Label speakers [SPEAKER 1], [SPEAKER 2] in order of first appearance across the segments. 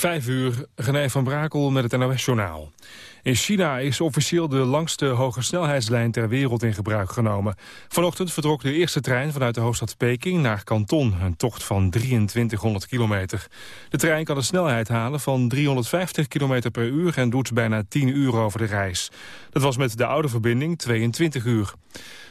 [SPEAKER 1] Vijf uur, René van Brakel met het NOS-journaal. In China is officieel de langste hogesnelheidslijn ter wereld in gebruik genomen. Vanochtend vertrok de eerste trein vanuit de hoofdstad Peking naar Canton, een tocht van 2300 kilometer. De trein kan een snelheid halen van 350 km per uur en doet bijna 10 uur over de reis. Dat was met de oude verbinding 22 uur.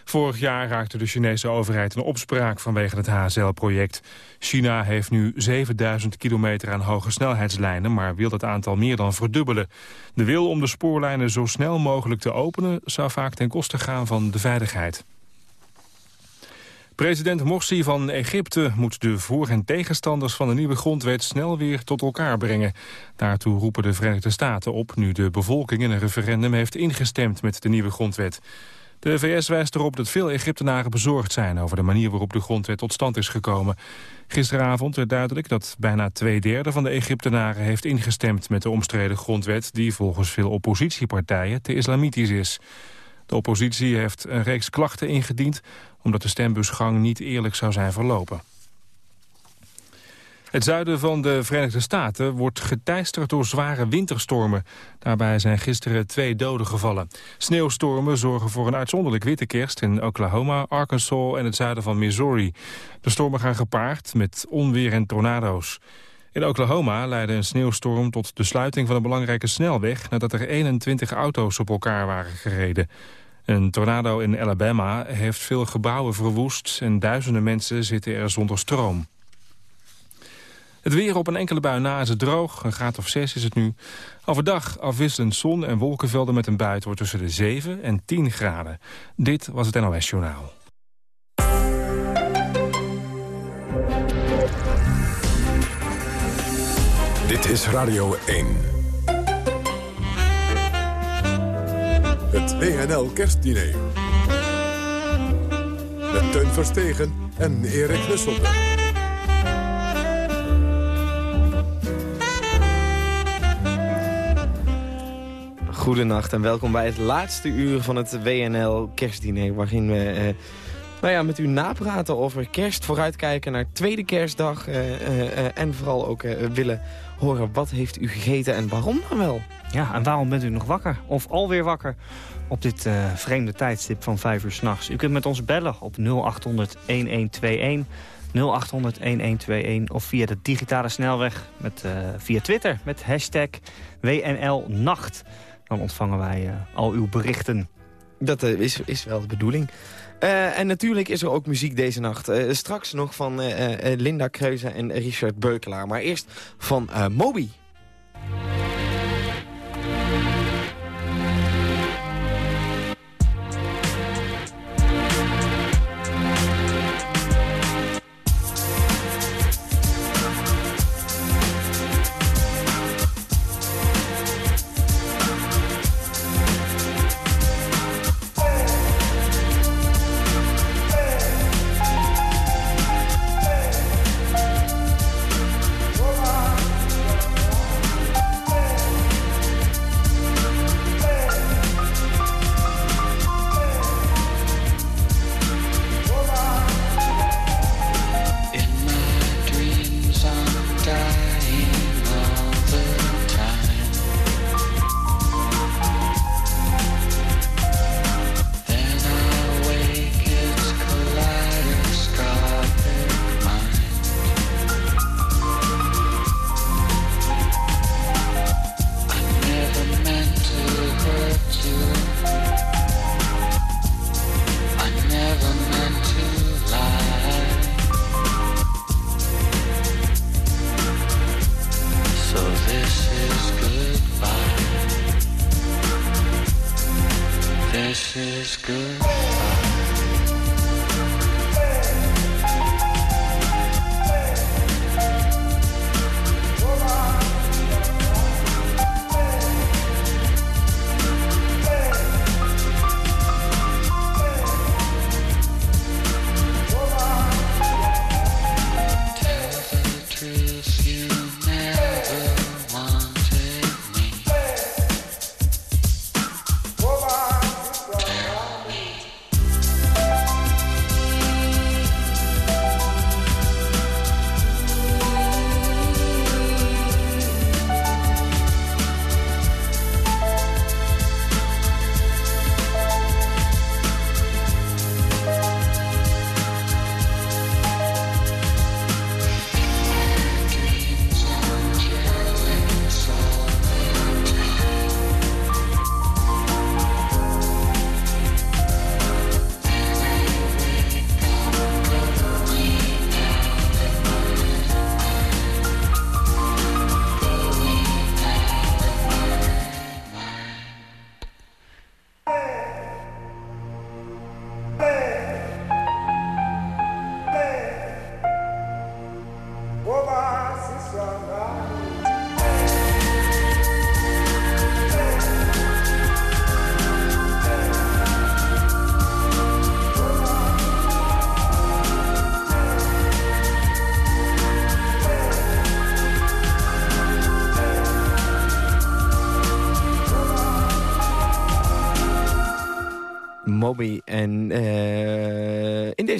[SPEAKER 1] Vorig jaar raakte de Chinese overheid een opspraak vanwege het HSL-project. China heeft nu 7000 kilometer aan hoge snelheidslijnen... maar wil dat aantal meer dan verdubbelen. De wil om de spoorlijnen zo snel mogelijk te openen... zou vaak ten koste gaan van de veiligheid. President Morsi van Egypte moet de voor- en tegenstanders van de nieuwe grondwet snel weer tot elkaar brengen. Daartoe roepen de Verenigde Staten op nu de bevolking in een referendum heeft ingestemd met de nieuwe grondwet. De VS wijst erop dat veel Egyptenaren bezorgd zijn... over de manier waarop de grondwet tot stand is gekomen. Gisteravond werd duidelijk dat bijna twee derde van de Egyptenaren... heeft ingestemd met de omstreden grondwet... die volgens veel oppositiepartijen te islamitisch is. De oppositie heeft een reeks klachten ingediend... omdat de stembusgang niet eerlijk zou zijn verlopen. Het zuiden van de Verenigde Staten wordt geteisterd door zware winterstormen. Daarbij zijn gisteren twee doden gevallen. Sneeuwstormen zorgen voor een uitzonderlijk witte kerst in Oklahoma, Arkansas en het zuiden van Missouri. De stormen gaan gepaard met onweer en tornado's. In Oklahoma leidde een sneeuwstorm tot de sluiting van een belangrijke snelweg... nadat er 21 auto's op elkaar waren gereden. Een tornado in Alabama heeft veel gebouwen verwoest... en duizenden mensen zitten er zonder stroom. Het weer op een enkele bui na is het droog. Een graad of 6 is het nu. Overdag afwisselend zon en wolkenvelden met een bui. wordt tussen de 7 en 10 graden. Dit was het NOS Journaal.
[SPEAKER 2] Dit is Radio 1. Het WNL Kerstdiner. Met Teun Verstegen en Erik Nusselder.
[SPEAKER 3] Goedenacht en welkom bij het laatste uur van het WNL kerstdiner... waarin we eh, nou ja, met u napraten over kerst, vooruitkijken naar tweede kerstdag... Eh, eh, en vooral ook willen horen wat heeft u gegeten en waarom dan wel.
[SPEAKER 4] Ja, en waarom bent u nog wakker? Of alweer wakker op dit vreemde tijdstip van 5 uur s'nachts? U kunt met ons bellen op 0800-1121... 0800-1121 of via de digitale snelweg met, via Twitter met hashtag WNLNacht dan ontvangen wij uh, al uw berichten.
[SPEAKER 3] Dat uh, is, is wel de bedoeling. Uh, en natuurlijk is er ook muziek deze nacht. straks nog van Linda Kreuze en Richard Beukelaar. Maar eerst van. Moby.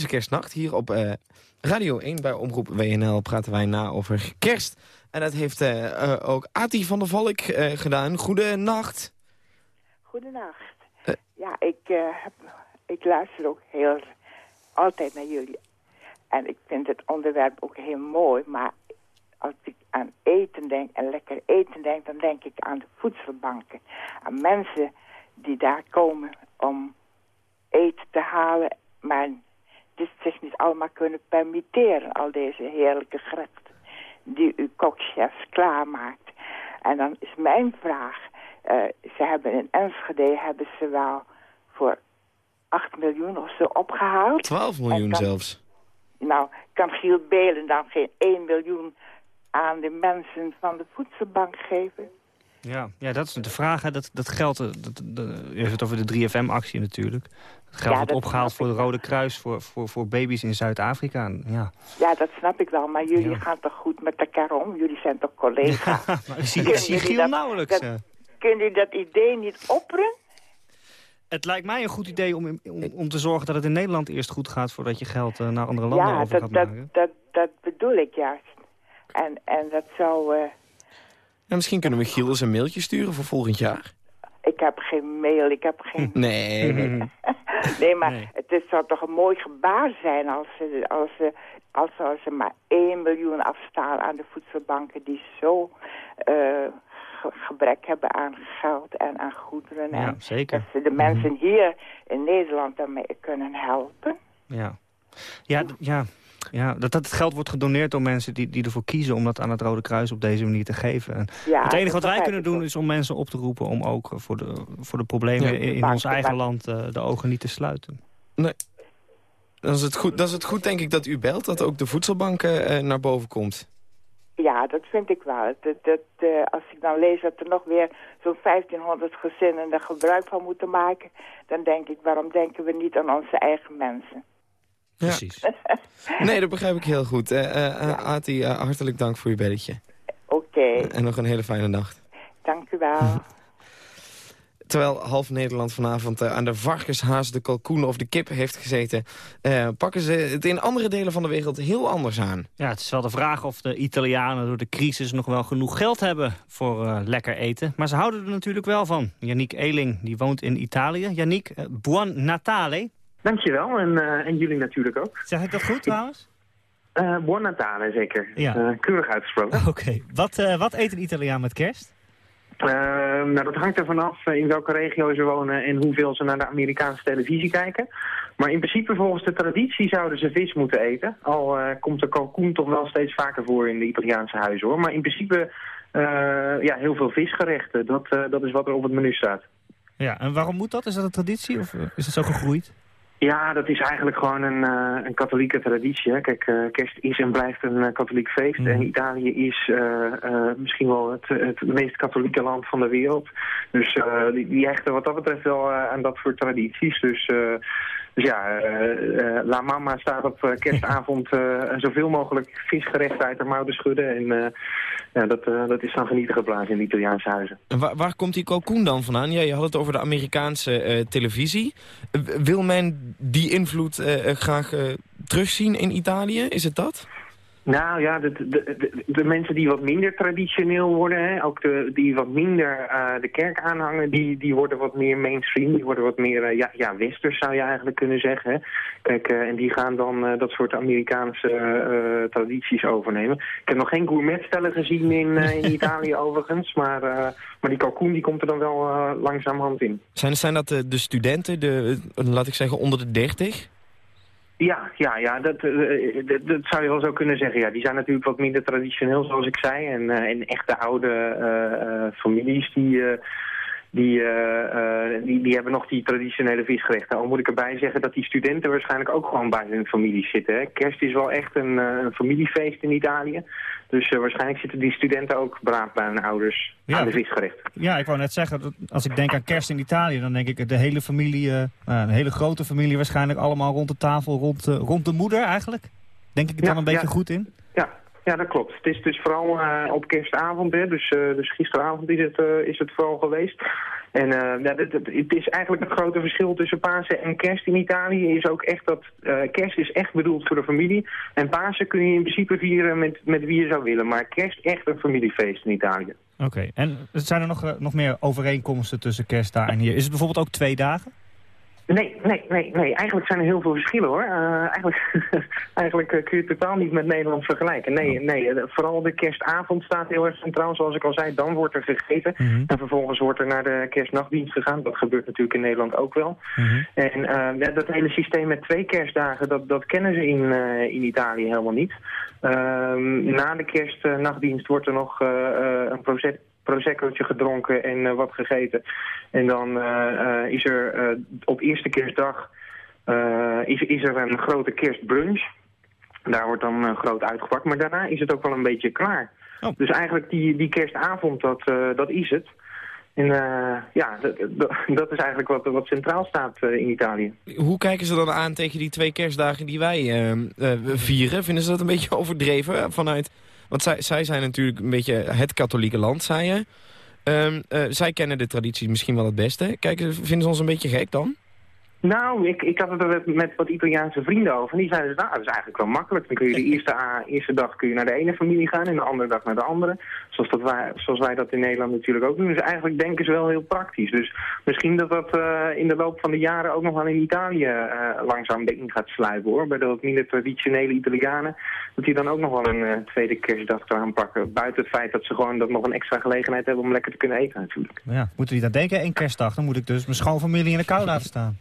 [SPEAKER 3] Kerstnacht hier op uh, Radio 1 bij Omroep WNL praten wij na over kerst. En dat heeft uh, ook Ati van der Valk gedaan. Goedenacht.
[SPEAKER 5] Goedenacht. ja, ik, ik luister ook heel altijd naar jullie. En ik vind het onderwerp ook heel mooi. Maar als ik aan eten denk en lekker eten denk... dan denk ik aan de voedselbanken. Aan mensen die daar komen om eten te halen... maar dit zich niet allemaal kunnen permitteren... al deze heerlijke gerechten die uw kokchefs klaarmaakt. En dan is mijn vraag... Uh, ze hebben in Enschede hebben ze wel voor 8 miljoen of zo opgehaald.
[SPEAKER 3] 12 miljoen zelfs.
[SPEAKER 5] Nou, kan Giel Belen dan geen 1 miljoen aan de mensen van de voedselbank geven?
[SPEAKER 4] Ja, ja dat is de vraag. Hè. Dat, dat geld, dat, dat, je hebt het over de 3FM-actie natuurlijk. Geld wordt opgehaald voor de Rode Kruis, voor, voor, voor baby's in Zuid-Afrika. Ja.
[SPEAKER 5] ja, dat snap ik wel. Maar jullie gaan toch goed met elkaar om? Jullie zijn toch collega's? Ja,
[SPEAKER 4] maar ik zie, zie Giel nauwelijks.
[SPEAKER 5] Dat, kun je dat idee niet opperen?
[SPEAKER 4] Het lijkt mij een goed idee om, om, om, te zorgen dat het in Nederland eerst goed gaat... voordat je geld uh, naar andere landen ja, over
[SPEAKER 5] dat,
[SPEAKER 4] gaat maken.
[SPEAKER 5] Ja, dat, dat bedoel ik juist. En, en dat zou... Uh...
[SPEAKER 3] Ja, misschien kunnen we Giel eens een mailtje sturen voor volgend jaar.
[SPEAKER 5] Ik heb geen mail, ik heb geen...
[SPEAKER 3] Nee.
[SPEAKER 5] nee, maar het is, zou toch een mooi gebaar zijn als ze, als, ze, als, ze maar 1 miljoen afstaan aan de voedselbanken die zo uh, gebrek hebben aan geld en aan goederen.
[SPEAKER 4] Ja,
[SPEAKER 5] en
[SPEAKER 4] zeker.
[SPEAKER 5] Dat ze de mensen hier in Nederland daarmee kunnen helpen.
[SPEAKER 4] Ja, ja, ja. Ja, dat, dat het geld wordt gedoneerd door mensen die, die ervoor kiezen... om dat aan het Rode Kruis op deze manier te geven. En
[SPEAKER 5] ja,
[SPEAKER 4] het enige wat wij kunnen doen is om mensen op te roepen... om ook voor de, voor de problemen in, ons eigen land uh, de ogen niet te sluiten.
[SPEAKER 3] Nee. Dan is, het goed, dan is het goed, denk ik, dat u belt... dat ook de voedselbanken uh, naar boven komt.
[SPEAKER 5] Ja, dat vind ik wel. Dat, dat, uh, als ik dan lees dat er nog weer zo'n 1500 gezinnen er gebruik van moeten maken... dan denk ik, waarom denken we niet aan onze eigen mensen?
[SPEAKER 4] Precies.
[SPEAKER 3] nee, dat begrijp ik heel goed. Uh, uh, Ati, hartelijk dank voor uw belletje.
[SPEAKER 5] Oké.
[SPEAKER 3] En nog een hele fijne nacht.
[SPEAKER 5] Dank u wel.
[SPEAKER 3] Terwijl half Nederland vanavond aan de varkenshaas, de kalkoen of de kip heeft gezeten... pakken ze het in andere delen van de wereld heel anders aan.
[SPEAKER 4] Ja, het is wel de vraag of de Italianen door de crisis nog wel genoeg geld hebben voor lekker eten. Maar ze houden er natuurlijk wel van. Yannick Eling, die woont in Italië. Yannick, buon Natale.
[SPEAKER 6] Dankjewel, en, uh, en jullie natuurlijk ook.
[SPEAKER 4] Zeg ik dat goed trouwens?
[SPEAKER 6] Uh, buon Natale, zeker. Ja. Uh, keurig uitgesproken.
[SPEAKER 4] Oké. Wat, wat eet een Italiaan met kerst?
[SPEAKER 6] nou, dat hangt er vanaf in welke regio ze wonen en hoeveel ze naar de Amerikaanse televisie kijken. Maar in principe volgens de traditie zouden ze vis moeten eten. Al komt de kalkoen toch wel steeds vaker voor in de Italiaanse huizen hoor. Maar in principe ja, heel veel visgerechten. Dat, dat is wat er op het menu staat.
[SPEAKER 4] Ja, en waarom moet dat? Is dat een traditie of is het zo gegroeid?
[SPEAKER 6] Ja, dat is eigenlijk gewoon een, uh, een katholieke traditie. Hè. Kijk, uh, kerst is en blijft een uh, katholiek feest. En Italië is misschien wel het, het meest katholieke land van de wereld. Dus die, die hechten wat dat betreft wel aan dat soort tradities. Dus, dus ja, La Mama staat op kerstavond zoveel mogelijk visgerechten uit haar mouw te schudden. En ja, dat, dat is dan genieten geblazen in de Italiaanse huizen.
[SPEAKER 3] En waar, waar komt die kalkoen dan vandaan? Ja, je had het over de Amerikaanse televisie. wil men die invloed graag terugzien in Italië? Is het dat?
[SPEAKER 6] Nou ja, de, de, de, de, mensen die wat minder traditioneel worden, hè, ook de, die wat minder uh, de kerk aanhangen, die, die worden wat meer mainstream, die worden wat meer, uh, ja, ja, westers zou je eigenlijk kunnen zeggen. Hè. Kijk, uh, en die gaan dan dat soort Amerikaanse tradities overnemen. Ik heb nog geen gourmetstellen gezien in, in Italië overigens, maar, maar die kalkoen die komt er dan wel langzamerhand in.
[SPEAKER 3] Zijn, zijn dat de, de studenten, de, laat ik zeggen onder de dertig?
[SPEAKER 6] Ja, ja, ja dat, uh, dat, dat, zou je wel zo kunnen zeggen. Ja, die zijn natuurlijk wat minder traditioneel, zoals ik zei. En, uh, en echte oude uh, families die, die, die, die hebben nog die traditionele visgerechten. Al moet ik erbij zeggen dat die studenten waarschijnlijk ook gewoon bij hun familie zitten. Hè. Kerst is wel echt een, een familiefeest in Italië. Dus waarschijnlijk zitten die studenten ook braaf bij hun ouders ja. aan de visgerecht.
[SPEAKER 4] Ja, ik wou net zeggen, dat als ik denk aan kerst in Italië... dan denk ik de hele familie, een hele grote familie waarschijnlijk allemaal rond de tafel... rond, rond de moeder eigenlijk. Denk ik het
[SPEAKER 6] ja,
[SPEAKER 4] dan een beetje
[SPEAKER 6] ja.
[SPEAKER 4] goed in?
[SPEAKER 6] Ja, dat klopt. Het is dus vooral uh, op kerstavond, hè, dus, uh, dus gisteravond is het, uh, is het vooral geweest. En ja, het, het, is eigenlijk het grote verschil tussen Pasen en kerst in Italië is ook echt dat kerst is echt bedoeld voor de familie. En Pasen kun je in principe vieren met, met wie je zou willen, maar kerst echt een familiefeest in Italië.
[SPEAKER 4] Oké, en zijn er nog, nog meer overeenkomsten tussen kerst daar en hier? Is het bijvoorbeeld ook twee dagen?
[SPEAKER 6] Nee, nee, nee, nee. Eigenlijk zijn er heel veel verschillen hoor. Uh, eigenlijk eigenlijk uh, kun je het totaal niet met Nederland vergelijken. Nee, nee, uh, vooral de kerstavond staat heel erg centraal. Zoals ik al zei, dan wordt er gegeten. Mm -hmm. En vervolgens wordt er naar de kerstnachtdienst gegaan. Dat gebeurt natuurlijk in Nederland ook wel. Mm -hmm. En ja, dat hele systeem met twee kerstdagen, dat, dat kennen ze in, in Italië helemaal niet. Ehm, na de kerstnachtdienst wordt er nog een proces proseccootje gedronken en uh, wat gegeten. En dan uh, is er op eerste kerstdag is, is er een grote kerstbrunch. Daar wordt dan groot uitgepakt. Maar daarna is het ook wel een beetje klaar. Oh. Dus eigenlijk die, die kerstavond, dat, dat is het. En ja, dat is eigenlijk wat, wat centraal staat in Italië.
[SPEAKER 3] Hoe kijken ze dan aan tegen die twee kerstdagen die wij vieren? Vinden ze dat een beetje overdreven vanuit want zij, zij zijn natuurlijk een beetje het katholieke land, zei je. Um, uh, zij kennen de tradities misschien wel het beste. Kijken, vinden ze ons een beetje gek dan?
[SPEAKER 6] Nou, ik, ik had het er met wat Italiaanse vrienden over. En die zeiden, nou, dat is eigenlijk wel makkelijk. Dan kun je de eerste, eerste dag kun je naar de ene familie gaan en de andere dag naar de andere. Zoals, dat wij, zoals wij dat in Nederland natuurlijk ook doen. Dus eigenlijk denken ze wel heel praktisch. Dus misschien dat dat uh, in de loop van de jaren ook nog wel in Italië uh, langzaam in gaat sluipen hoor. Bij de wat minder traditionele Italianen. Dat die dan ook nog wel een uh, tweede kerstdag te aanpakken. Buiten het feit dat ze gewoon dat nog een extra gelegenheid hebben om lekker te kunnen eten natuurlijk.
[SPEAKER 4] Ja, moeten die dan denken, één kerstdag, dan moet ik dus mijn schoonfamilie in de kou laten staan.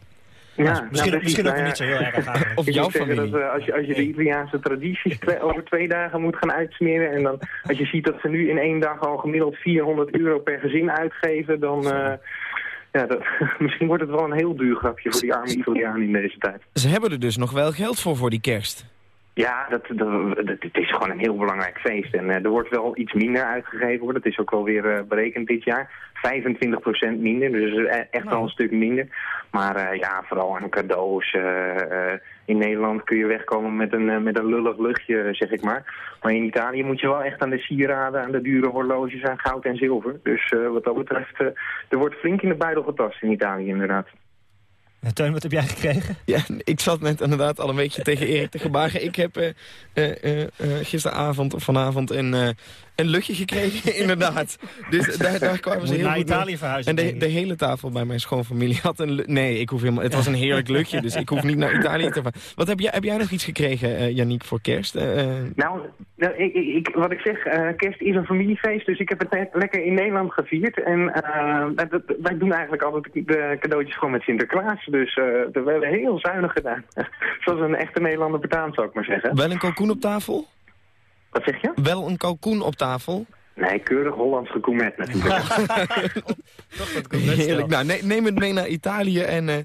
[SPEAKER 6] Ja,
[SPEAKER 4] nou, misschien,
[SPEAKER 6] nou,
[SPEAKER 4] misschien ook niet zo heel erg eigenlijk.
[SPEAKER 3] Of jouw familie.
[SPEAKER 6] Dat, uh, als, je, als je de Italiaanse tradities twee, over twee dagen moet gaan uitsmeren... en dan als je ziet dat ze nu in één dag al gemiddeld 400 euro per gezin uitgeven... dan... Uh, ja, dat, misschien wordt het wel een heel duur grapje voor die arme Italianen in deze tijd.
[SPEAKER 3] Ze hebben er dus nog wel geld voor, voor die kerst.
[SPEAKER 6] Ja, dat, dat, het is gewoon een heel belangrijk feest. En uh, er wordt wel iets minder uitgegeven worden. Dat is ook wel weer uh, berekend dit jaar. 25% minder, dus echt wel een stuk minder. Maar uh, ja, vooral aan cadeaus. in Nederland kun je wegkomen met een, met een lullig luchtje, zeg ik maar. Maar in Italië moet je wel echt aan de sieraden, aan de dure horloges, aan goud en zilver. Dus wat dat betreft, er wordt flink in de buidel getast in Italië inderdaad.
[SPEAKER 4] Ja, Teun, wat heb jij gekregen?
[SPEAKER 3] Ja, ik zat net inderdaad al een beetje tegen Erik te gebagen. Ik heb uh, uh, uh, gisteravond of vanavond een, een luchtje gekregen, inderdaad. Dus daar, daar kwamen ze heel
[SPEAKER 4] naar Italië verhuizen.
[SPEAKER 3] En de, de, hele tafel bij mijn schoonfamilie had een... Nee, ik hoef helemaal, het was een heerlijk luchtje, dus ik hoef niet naar Italië te varen. Wat heb jij, heb jij nog iets gekregen, uh, Yannick, voor kerst? Uh,
[SPEAKER 6] nou, nou ik, ik, wat ik zeg, uh, kerst is een familiefeest, dus ik heb het lekker in Nederland gevierd. En dat, wij doen eigenlijk altijd de cadeautjes gewoon met Sinterklaas. Dus we hebben heel zuinig gedaan. Zoals een echte Nederlander betaamt, zou ik maar zeggen.
[SPEAKER 3] Wel een kalkoen op tafel?
[SPEAKER 6] Wat zeg je?
[SPEAKER 3] Wel een kalkoen op tafel?
[SPEAKER 6] Nee, keurig Hollands gekoemet natuurlijk.
[SPEAKER 3] Heerlijk. Nou, ne neem het mee naar Italië en uh,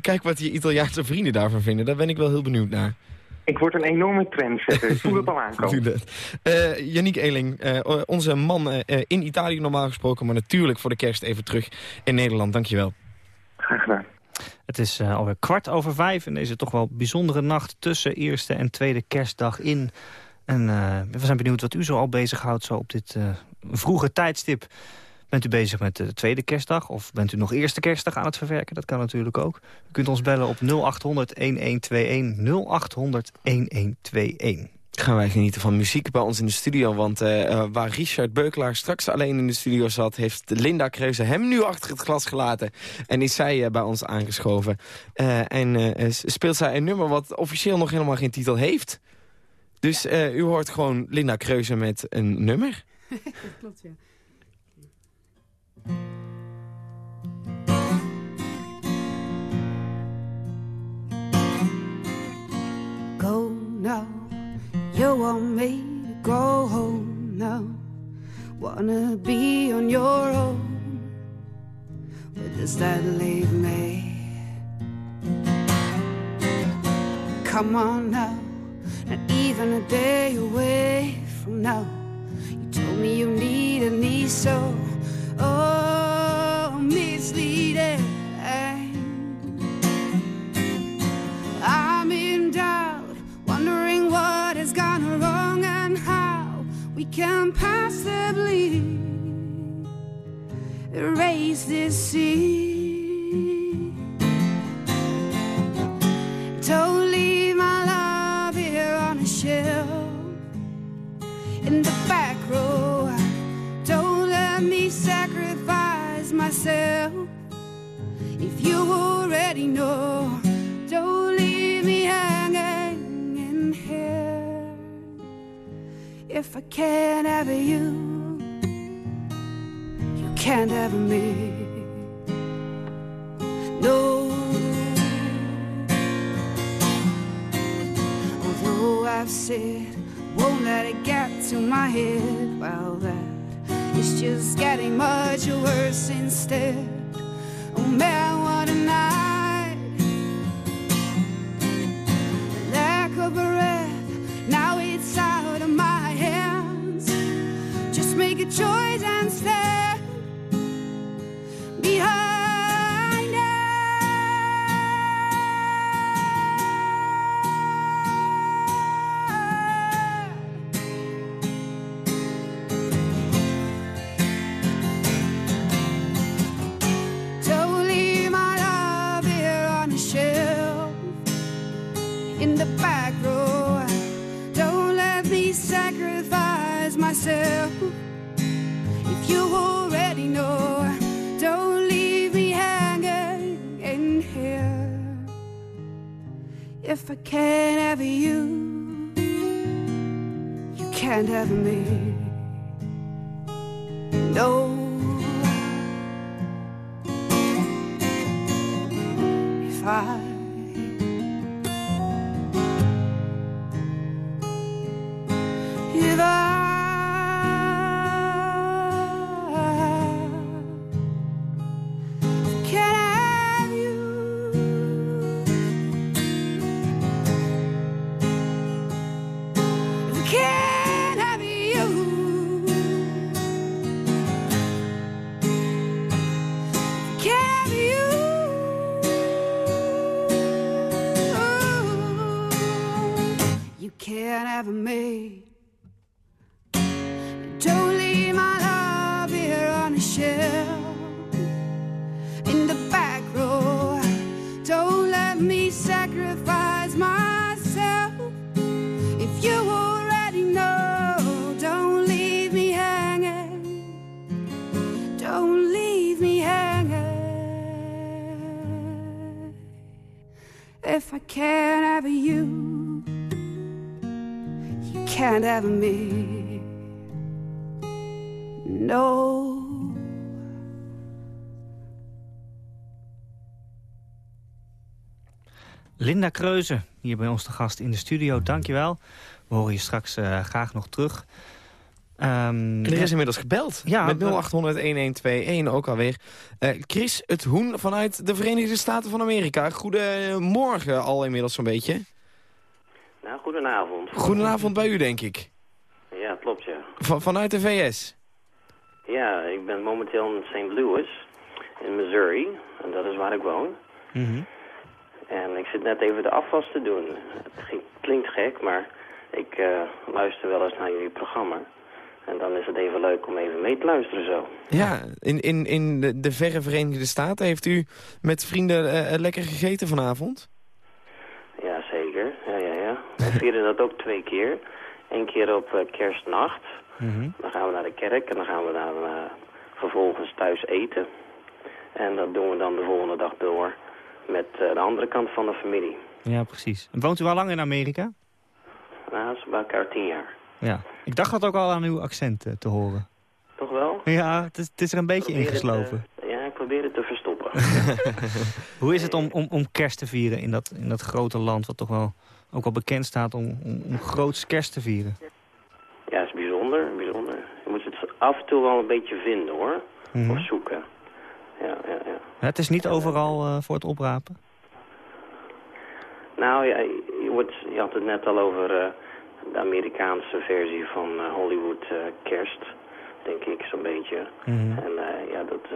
[SPEAKER 3] kijk wat je Italiaanse vrienden daarvan vinden. Daar ben ik wel heel benieuwd naar.
[SPEAKER 6] Ik word een enorme trendsetter. Ik voel het al aankomen.
[SPEAKER 3] Uh, Yannick Eeling, uh, onze man in Italië normaal gesproken... maar natuurlijk voor de kerst even terug in Nederland. Dankjewel.
[SPEAKER 6] Graag gedaan.
[SPEAKER 4] Het is uh, alweer kwart over vijf in deze toch wel bijzondere nacht... tussen eerste en tweede kerstdag in en uh, we zijn benieuwd wat u zo al bezighoudt zo op dit uh, vroege tijdstip. Bent u bezig met de tweede kerstdag of bent u nog eerste kerstdag aan het verwerken? Dat kan natuurlijk ook. U kunt ons bellen op 0800-1121, 0800-1121.
[SPEAKER 3] Gaan wij genieten van muziek bij ons in de studio. Want uh, waar Richard Beukelaar straks alleen in de studio zat... heeft Linda Kreuze hem nu achter het glas gelaten. En is zij uh, bij ons aangeschoven. Uh, en speelt zij een nummer wat officieel nog helemaal geen titel heeft... Dus uh, u hoort gewoon Linda Kreuze met een nummer?
[SPEAKER 7] dat klopt, ja. Go now, you want me to go home now Wanna be on your own But does that leave me? Come on now not even a day away from now. You told me you needed me so oh misleading. I'm in doubt, wondering what has gone wrong and how we can possibly erase this sea. Don't leave my love here on a shelf in the back row. Let me sacrifice myself. If you already know, don't leave me hanging in here. If I can't have you, you can't have me. No. Although I've said, won't let it get to my head, well, that is just getting much worse instead. Oh man, If can't have you, you can't have me. No.
[SPEAKER 4] Linda Kreuze, hier bij ons te gast in de studio. Dankjewel. We horen je straks eh, graag nog terug. Ehm,
[SPEAKER 3] Er is inmiddels gebeld
[SPEAKER 4] Ja,
[SPEAKER 3] met
[SPEAKER 4] we-
[SPEAKER 3] 0800-1121 ook alweer. Eh, Chris het Hoen vanuit de Verenigde Staten van Amerika. Goedemorgen al inmiddels zo'n beetje.
[SPEAKER 8] Nou, goedenavond.
[SPEAKER 3] Goedenavond bij u, denk ik.
[SPEAKER 8] Ja, klopt, ja.
[SPEAKER 3] Van, vanuit de VS.
[SPEAKER 8] Ja, ik ben momenteel in St. Louis, in Missouri. En dat is waar ik woon.
[SPEAKER 4] mhm.
[SPEAKER 8] En ik zit net even de afwas te doen. Het klinkt gek, maar ik eh, luister wel eens naar jullie programma. En dan is het even leuk om even mee te luisteren zo.
[SPEAKER 3] Ja, in, in, in de, de verre Verenigde Staten heeft u met vrienden eh, eh, lekker gegeten vanavond?
[SPEAKER 8] Ja, zeker. Ja, ja, ja. We vieren dat ook twee keer. Eén keer op eh, kerstnacht.
[SPEAKER 4] Mhm.
[SPEAKER 8] Dan gaan we naar de kerk en dan gaan we dan eh, vervolgens thuis eten. En dat doen we dan de volgende dag door met eh, de andere kant van de familie.
[SPEAKER 4] Ja, precies. En woont u al lang in Amerika?
[SPEAKER 8] Nou, dat is bij elkaar tien jaar.
[SPEAKER 4] Ja. Ik dacht dat ook al aan uw accent eh, te horen.
[SPEAKER 8] Toch wel?
[SPEAKER 4] Ja, het is, het is er een beetje
[SPEAKER 8] het,
[SPEAKER 4] ingeslopen.
[SPEAKER 8] eh, ja, ik probeer het te verstoppen.
[SPEAKER 4] Hoe is het om, om, om kerst te vieren in dat, in dat grote land... wat toch wel ook wel bekend staat om, om, om groots kerst te vieren?
[SPEAKER 8] ja, het is bijzonder, bijzonder. Je moet het af en toe wel een beetje vinden, hoor.
[SPEAKER 4] Mhm.
[SPEAKER 8] Of zoeken. Ja, ja, ja.
[SPEAKER 4] Het is niet overal eh, voor het oprapen?
[SPEAKER 8] Nou, ja, je, wordt, je had het net al over eh, de Amerikaanse versie van eh, Hollywood eh, kerst, denk ik, zo'n beetje.
[SPEAKER 4] Mhm.
[SPEAKER 8] En eh, ja, dat,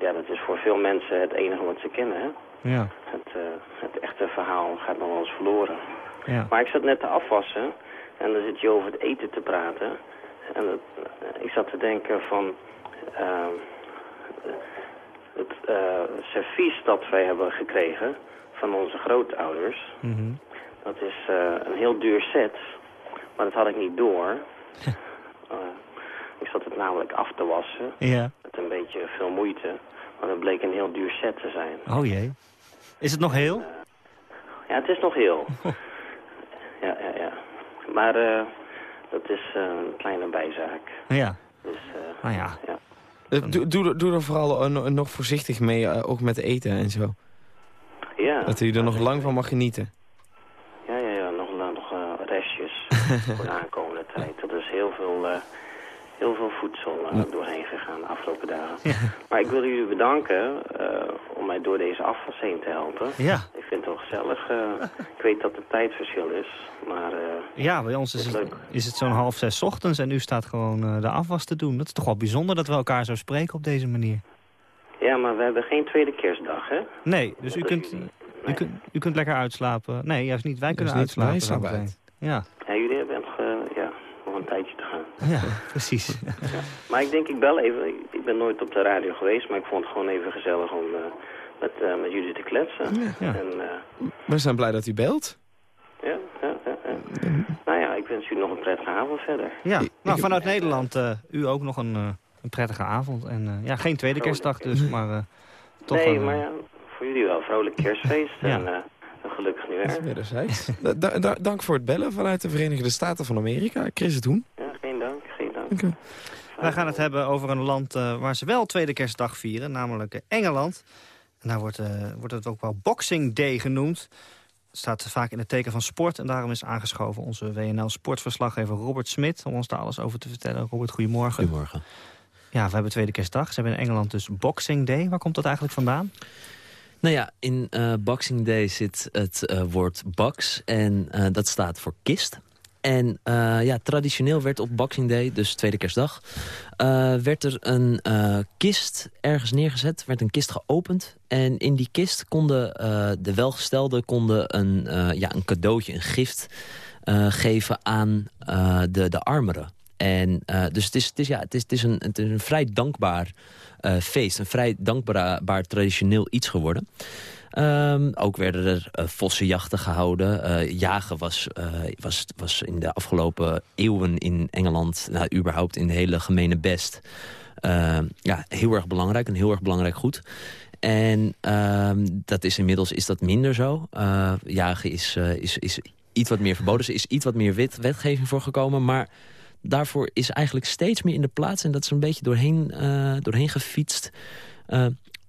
[SPEAKER 8] ja, dat is voor veel mensen het enige wat ze kennen, hè.
[SPEAKER 4] Ja,
[SPEAKER 8] Het, het echte verhaal gaat nog wel eens verloren.
[SPEAKER 4] ja.
[SPEAKER 8] Maar ik zat net te afwassen en dan zit je over het eten te praten. En dat, ik zat te denken van... ehm, het eh, servies dat wij hebben gekregen van onze grootouders...
[SPEAKER 4] Mhm.
[SPEAKER 8] Dat is eh, een heel duur set, maar dat had ik niet door. Eh, ik zat het namelijk af te wassen,
[SPEAKER 4] Ja.
[SPEAKER 8] met een beetje veel moeite. Maar dat bleek een heel duur set te zijn.
[SPEAKER 4] Oh jee. Is het nog heel?
[SPEAKER 8] Ja, het is nog heel. ja, ja, ja. Maar eh, dat is eh, een kleine bijzaak.
[SPEAKER 4] Ja.
[SPEAKER 8] Dus, eh,
[SPEAKER 4] Nou ja.
[SPEAKER 8] ja.
[SPEAKER 3] Eh, doe, doe, doe er vooral eh, no- nog voorzichtig mee, eh, ook met eten en zo.
[SPEAKER 8] Ja.
[SPEAKER 3] Dat u er nog lang van mag genieten.
[SPEAKER 8] Ja, ja, ja. Nog, nog eh, restjes voor de aankomende tijd. Dat is heel veel, eh, heel veel voedsel eh, doorheen gegaan de afgelopen dagen. Maar ik wil jullie bedanken eh, om mij door deze afwas heen te helpen.
[SPEAKER 4] Ja.
[SPEAKER 8] Ik vind het wel gezellig. eh, ik weet dat het tijdverschil is, maar... eh,
[SPEAKER 4] Ja, bij ons is het,
[SPEAKER 8] Leuk.
[SPEAKER 4] is het zo'n half zes ochtends en u staat gewoon eh, de afwas te doen. Dat is toch wel bijzonder dat we elkaar zo spreken op deze manier.
[SPEAKER 8] ja, maar we hebben geen tweede kerstdag, hè?
[SPEAKER 4] Nee, dus u kunt, u
[SPEAKER 8] Nee.
[SPEAKER 4] kunt, u kunt lekker uitslapen. Nee, juist niet. Wij kunnen
[SPEAKER 3] niet.
[SPEAKER 4] uitslapen.
[SPEAKER 3] Wij slapen.
[SPEAKER 4] Ja,
[SPEAKER 8] Ja, jullie hebben nog, eh, ja, nog een
[SPEAKER 4] ja, precies.
[SPEAKER 8] Maar ik denk, ik bel even. Ik, ben nooit op de radio geweest, maar ik vond het gewoon even gezellig om eh, met, eh, met jullie te kletsen.
[SPEAKER 4] Ja.
[SPEAKER 8] En, eh,
[SPEAKER 3] We zijn blij dat u belt.
[SPEAKER 8] ja, ja, ja, ja. Nou ja, ik wens jullie nog een prettige avond verder.
[SPEAKER 4] Ja, nou,
[SPEAKER 3] ik-
[SPEAKER 4] vanuit Nederland uh, u ook nog een, uh, een prettige avond. En uh, ja, geen tweede kerstdag dus, maar uh, toch...
[SPEAKER 8] Nee, maar ja, voor jullie wel. Vrolijk kerstfeest
[SPEAKER 4] Ja.
[SPEAKER 8] en uh, een gelukkig nieuwjaar.
[SPEAKER 3] Wederzijds. Da- da- da- dank voor het bellen vanuit de Verenigde Staten van Amerika. Chris het Hoen.
[SPEAKER 8] Dank.
[SPEAKER 3] Oké.
[SPEAKER 4] Wij gaan het hebben over een land uh, waar ze wel tweede kerstdag vieren, namelijk uh, Engeland. En daar wordt, uh, wordt het ook wel Boxing Day genoemd. Het staat vaak in het teken van sport en daarom is aangeschoven onze WNL-sportverslaggever Robert Smit... om ons daar alles over te vertellen. Robert, goedemorgen.
[SPEAKER 9] Goedemorgen.
[SPEAKER 4] Ja, we hebben tweede kerstdag. Ze hebben in Engeland dus Boxing Day. Waar komt dat eigenlijk vandaan?
[SPEAKER 9] Nou ja, in uh, Boxing Day zit het uh, woord box en uh, dat staat voor kist. En ja, traditioneel werd op Boxing Day, dus tweede kerstdag... werd er een kist ergens neergezet, werd een kist geopend. En in die kist konden de welgestelden konden een, ja, een cadeautje, een gift... geven aan de, de armeren. En dus het is, het is, ja, het is, het is, een, het is een vrij dankbaar feest. Een vrij dankbaar traditioneel iets geworden. Um, ook werden er uh, vossenjachten gehouden. Uh, jagen was, was, was in de afgelopen eeuwen in Engeland... Nou, überhaupt in de hele gemene best... ja, heel erg belangrijk. Een heel erg belangrijk goed. En um, dat is inmiddels is dat minder zo. jagen is, is, is iets wat meer verboden. Er is iets wat meer wet, wetgeving voor gekomen. Maar daarvoor is eigenlijk steeds meer in de plaats... en dat is een beetje doorheen, doorheen gefietst,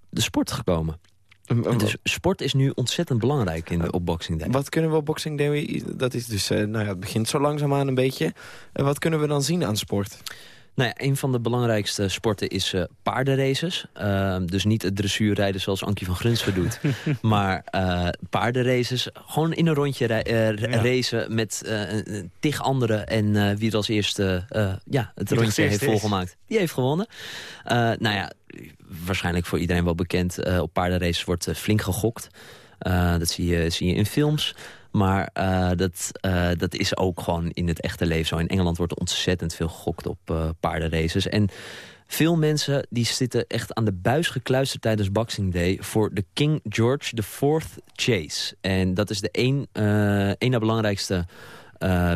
[SPEAKER 9] de sport gekomen. Dus sport is nu ontzettend belangrijk in de, op Boxing Day.
[SPEAKER 3] Wat kunnen we op Boxing Day... Dat is dus, uh, nou ja, het begint zo langzaamaan een beetje. En wat kunnen we dan zien aan sport?
[SPEAKER 9] Nou ja, een van de belangrijkste sporten is uh, paardenraces. Uh, dus niet het dressuurrijden zoals Ankie van Grunsven doet. maar uh, paardenraces. Gewoon in een rondje ja. racen met tig anderen. En wie er als eerste ja, het rondje heeft volgemaakt, die heeft gewonnen. nou ja, waarschijnlijk voor iedereen wel bekend. op paardenraces wordt flink gegokt. dat zie je, zie je in films. Maar uh, dat, uh, dat is ook gewoon in het echte leven zo. In Engeland wordt ontzettend veel gegokt op uh, paardenraces. En veel mensen die zitten echt aan de buis gekluisterd tijdens Boxing Day... voor de King George IV Chase. En dat is de één, één na belangrijkste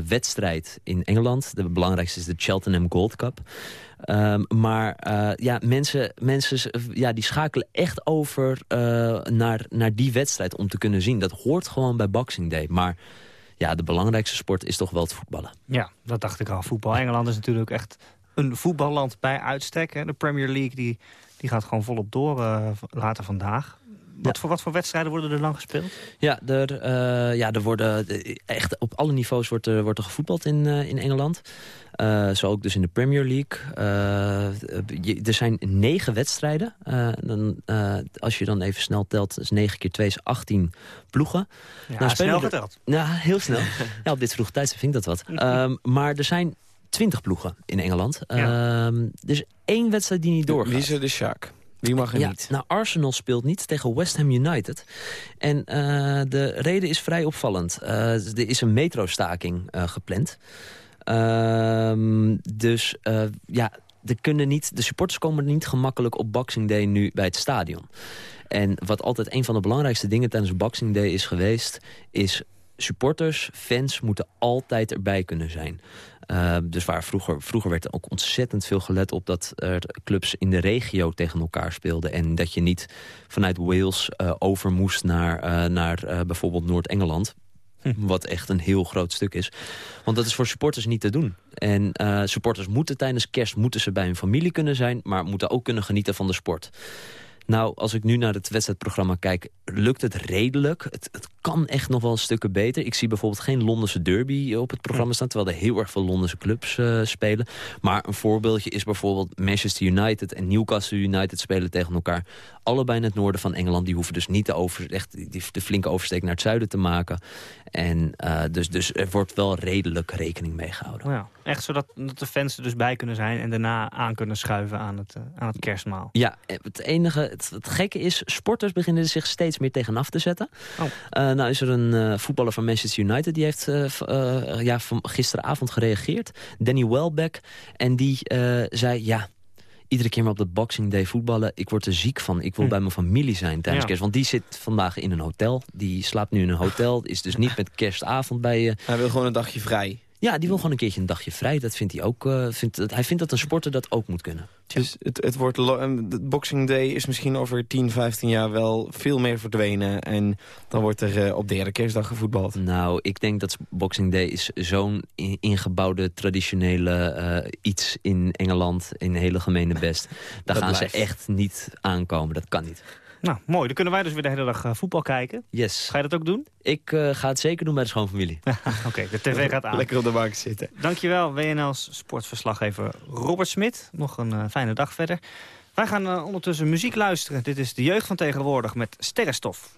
[SPEAKER 9] wedstrijd in Engeland. De belangrijkste is de Cheltenham Gold Cup. Um, maar uh, ja, mensen, mensen ja, die schakelen echt over naar, naar die wedstrijd om te kunnen zien. Dat hoort gewoon bij Boxing Day. Maar ja, de belangrijkste sport is toch wel het voetballen.
[SPEAKER 4] Ja, dat dacht ik al. Voetbal. Engeland is natuurlijk echt een voetballand bij uitstek. Hè. De Premier League die, die gaat gewoon volop door later vandaag. Wat, ja. voor, wat voor wedstrijden worden er dan gespeeld?
[SPEAKER 9] Ja, er, uh, ja, er worden echt op alle niveaus wordt er, wordt er gevoetbald in, uh, in Engeland. Uh, zo ook dus in de Premier League. Je, er zijn negen wedstrijden. dan, als je dan even snel telt, is 9 keer 2 is 18 ploegen.
[SPEAKER 4] Ja, nou, snel geteld.
[SPEAKER 9] Ja, heel snel. ja, op dit vroege tijdstip vind ik dat wat. um, maar er zijn 20 ploegen in Engeland. Ja. Um, dus één wedstrijd die niet doorgaat.
[SPEAKER 3] Wie is er de Sjaak? Wie mag er
[SPEAKER 9] ja,
[SPEAKER 3] niet?
[SPEAKER 9] Nou, Arsenal speelt niet tegen West Ham United. En uh, de reden is vrij opvallend. Uh, er is een metrostaking uh, gepland. Ehm, dus ja, de, kunnen niet, de supporters komen niet gemakkelijk op Boxing Day nu bij het stadion. En wat altijd een van de belangrijkste dingen tijdens Boxing Day is geweest... is supporters, fans moeten altijd erbij kunnen zijn. Uh, dus waar vroeger, vroeger werd er ook ontzettend veel gelet op... dat er clubs in de regio tegen elkaar speelden. En dat je niet vanuit Wales uh, over moest naar, uh, naar bijvoorbeeld Noord-Engeland. Hm. Wat echt een heel groot stuk is. Want dat is voor supporters niet te doen. En supporters moeten tijdens kerst moeten ze bij hun familie kunnen zijn... maar moeten ook kunnen genieten van de sport. Nou, als ik nu naar het wedstrijdprogramma kijk, lukt het redelijk. Het, het, kan echt nog wel stukken beter. Ik zie bijvoorbeeld geen Londense derby op het programma staan... terwijl er heel erg veel Londense clubs uh, spelen. Maar een voorbeeldje is bijvoorbeeld Manchester United en Newcastle United spelen tegen elkaar. Allebei in het noorden van Engeland. Die hoeven dus niet de, over, echt die, de flinke oversteek naar het zuiden te maken. En uh, dus, dus er wordt wel redelijk rekening mee gehouden.
[SPEAKER 4] Ja, echt zodat de fans er dus bij kunnen zijn... en daarna aan kunnen schuiven aan het, uh, aan het kerstmaal.
[SPEAKER 9] Ja, het enige, het, het, gekke is... sporters beginnen zich steeds meer tegenaf te zetten. Oh. Uh, nou is er een voetballer van Manchester United... die heeft ja, van gisteravond gereageerd. Danny Welbeck. En die zei... ja iedere keer maar op de Boxing Day voetballen. Ik word er ziek van. Ik wil hm. bij mijn familie zijn tijdens kerst. Want die zit vandaag in een hotel. Die slaapt nu in een hotel. Is dus niet met kerstavond bij je.
[SPEAKER 3] Hij wil gewoon een dagje vrij.
[SPEAKER 9] Ja, die wil gewoon een keertje een dagje vrij. Dat vindt hij ook. Uh, vindt, hij vindt dat een sporter dat ook moet kunnen.
[SPEAKER 3] Dus het, het wordt Boxing Day is misschien over 10, 15 jaar wel veel meer verdwenen. En dan wordt er uh, op derde kerstdag gevoetbald.
[SPEAKER 9] Nou, ik denk dat Boxing Day is zo'n ingebouwde traditionele uh, iets in Engeland. In hele gemene best. Daar gaan ze echt niet aankomen. Dat kan niet.
[SPEAKER 4] Nou, mooi. Dan kunnen wij dus weer de hele dag uh, voetbal kijken.
[SPEAKER 9] Yes.
[SPEAKER 4] Ga je dat ook doen?
[SPEAKER 9] Ik uh, ga het zeker doen bij de schoonfamilie.
[SPEAKER 4] Oké, de tv gaat aan.
[SPEAKER 3] Lekker op de bank zitten.
[SPEAKER 4] Dankjewel, WNL's sportverslaggever Robert Smit. Nog een uh, fijne dag verder. Wij gaan ondertussen muziek luisteren. Dit is de jeugd van tegenwoordig met Sterrenstof.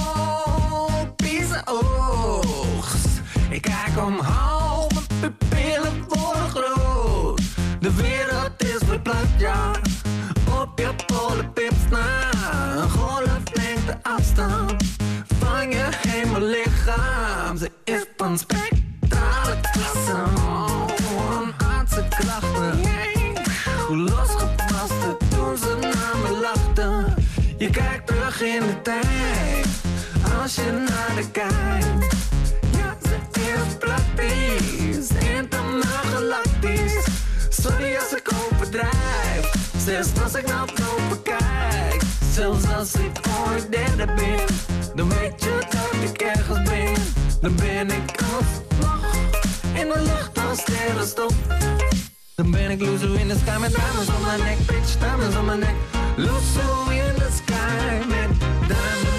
[SPEAKER 10] Kijk omhoog, mijn pupillen worden groot. De wereld is verplaatst, ja. Op je polenpips na. Een golflengte afstand van je hemellichaam. Ze is van spectrale klasse. Een aardse krachten. Hoe losgepast het toen ze naar me lachten. Je kijkt terug in de tijd, als je naar de kijkt. Zelfs als ik naar boven kijk. Zelfs als ik ooit derde ben, dan weet je dat ik ergens ben. Dan ben ik alsnog in de lucht als sterrenstof. Dan ben ik loser in the sky met diamonds on my neck, bitch, diamonds on my neck. Loser in the sky met diamonds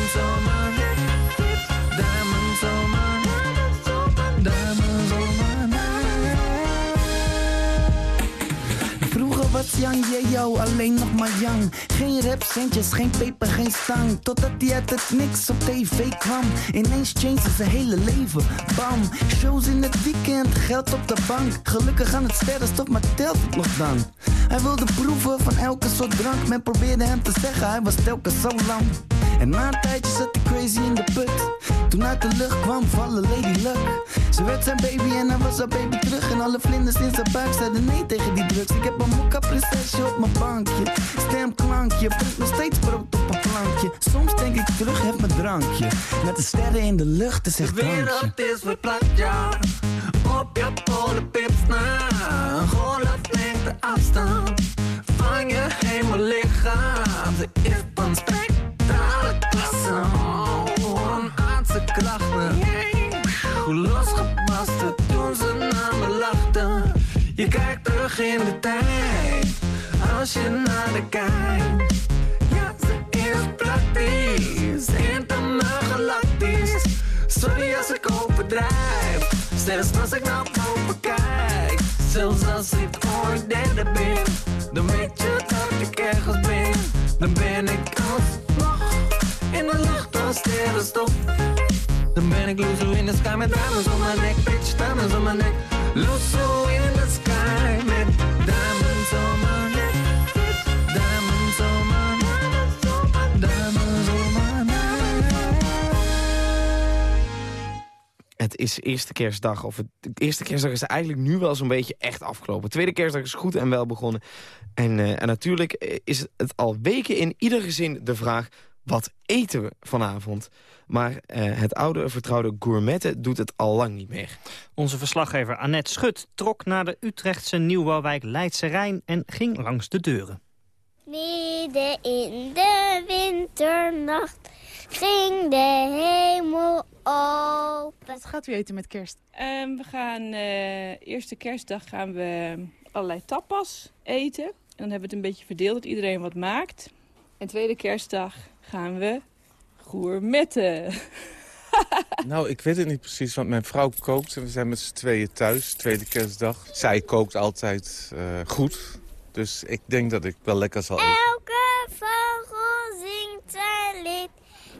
[SPEAKER 11] Was Jan yo, alleen nog maar Jan. Geen rapcentjes, geen peper, geen stang. Totdat hij uit het niks op tv kwam. Ineens changed zijn hele leven. Bam, shows in het weekend, geld op de bank. Gelukkig aan het sterrenstof, maar telt het nog dan? Hij wilde proeven van elke soort drank. Men probeerde hem te zeggen, hij was telkens zo lang. En na een tijdje zat hij crazy in de put. Toen uit de lucht kwam vallen Lady Luck. Ze werd zijn baby en hij was haar baby terug. En alle vlinders in zijn buik zeiden nee tegen die drugs. Ik heb een mokka prinsesje op mijn bankje. Stemklankje, brengt nog steeds brood op een plankje. Soms denk ik terug, heb mijn drankje. Met de sterren in de lucht, is echt
[SPEAKER 10] De wereld is verplaatst, ja. Op je polenpips na. Een golflengte afstand van je hemellichaam. Ze is van passen. Onaardse krachten. Hoe losgepast het toen ze naar me lachten. Je kijkt terug in de tijd. Als je naar de kijkt. Ja, ze is praktisch. Internet galactisch. Sorry als ik overdrijf. Zelfs als ik naar boven kijk. Zelfs als ik ooit derde ben. Dan weet je dat ik ergens ben. Dan ben ik in de lucht als sterrenstof. Dan ben ik loezo in de sky met diamonds om mijn nek. Bitch, diamonds om mijn nek. Loezo in de sky met diamonds om mijn nek. Diamonds om mijn nek. Om
[SPEAKER 3] Het is eerste kerstdag, of het, de eerste kerstdag is eigenlijk nu wel zo'n beetje echt afgelopen. Tweede kerstdag is goed en wel begonnen. En, eh, en natuurlijk eh, is het al weken in ieder gezin de vraag... wat eten we vanavond? Maar eh, het oude vertrouwde gourmetten doet het al lang niet meer.
[SPEAKER 4] Onze verslaggever Annette Schut trok naar de Utrechtse nieuwbouwwijk Leidse Rijn... en ging langs de deuren.
[SPEAKER 12] Midden in de winternacht ging de hemel open.
[SPEAKER 13] Wat gaat u eten met kerst?
[SPEAKER 14] Ehm, we gaan eh, eerste kerstdag gaan we allerlei tapas eten. En dan hebben we het een beetje verdeeld dat iedereen wat maakt. En tweede kerstdag gaan we gourmetten.
[SPEAKER 15] Nou, ik weet het niet precies, want mijn vrouw kookt en we zijn met z'n tweeën thuis, tweede kerstdag. Zij kookt altijd eh, goed, dus ik denk dat ik wel lekker zal eten.
[SPEAKER 12] Elke vogel zingt zijn lied.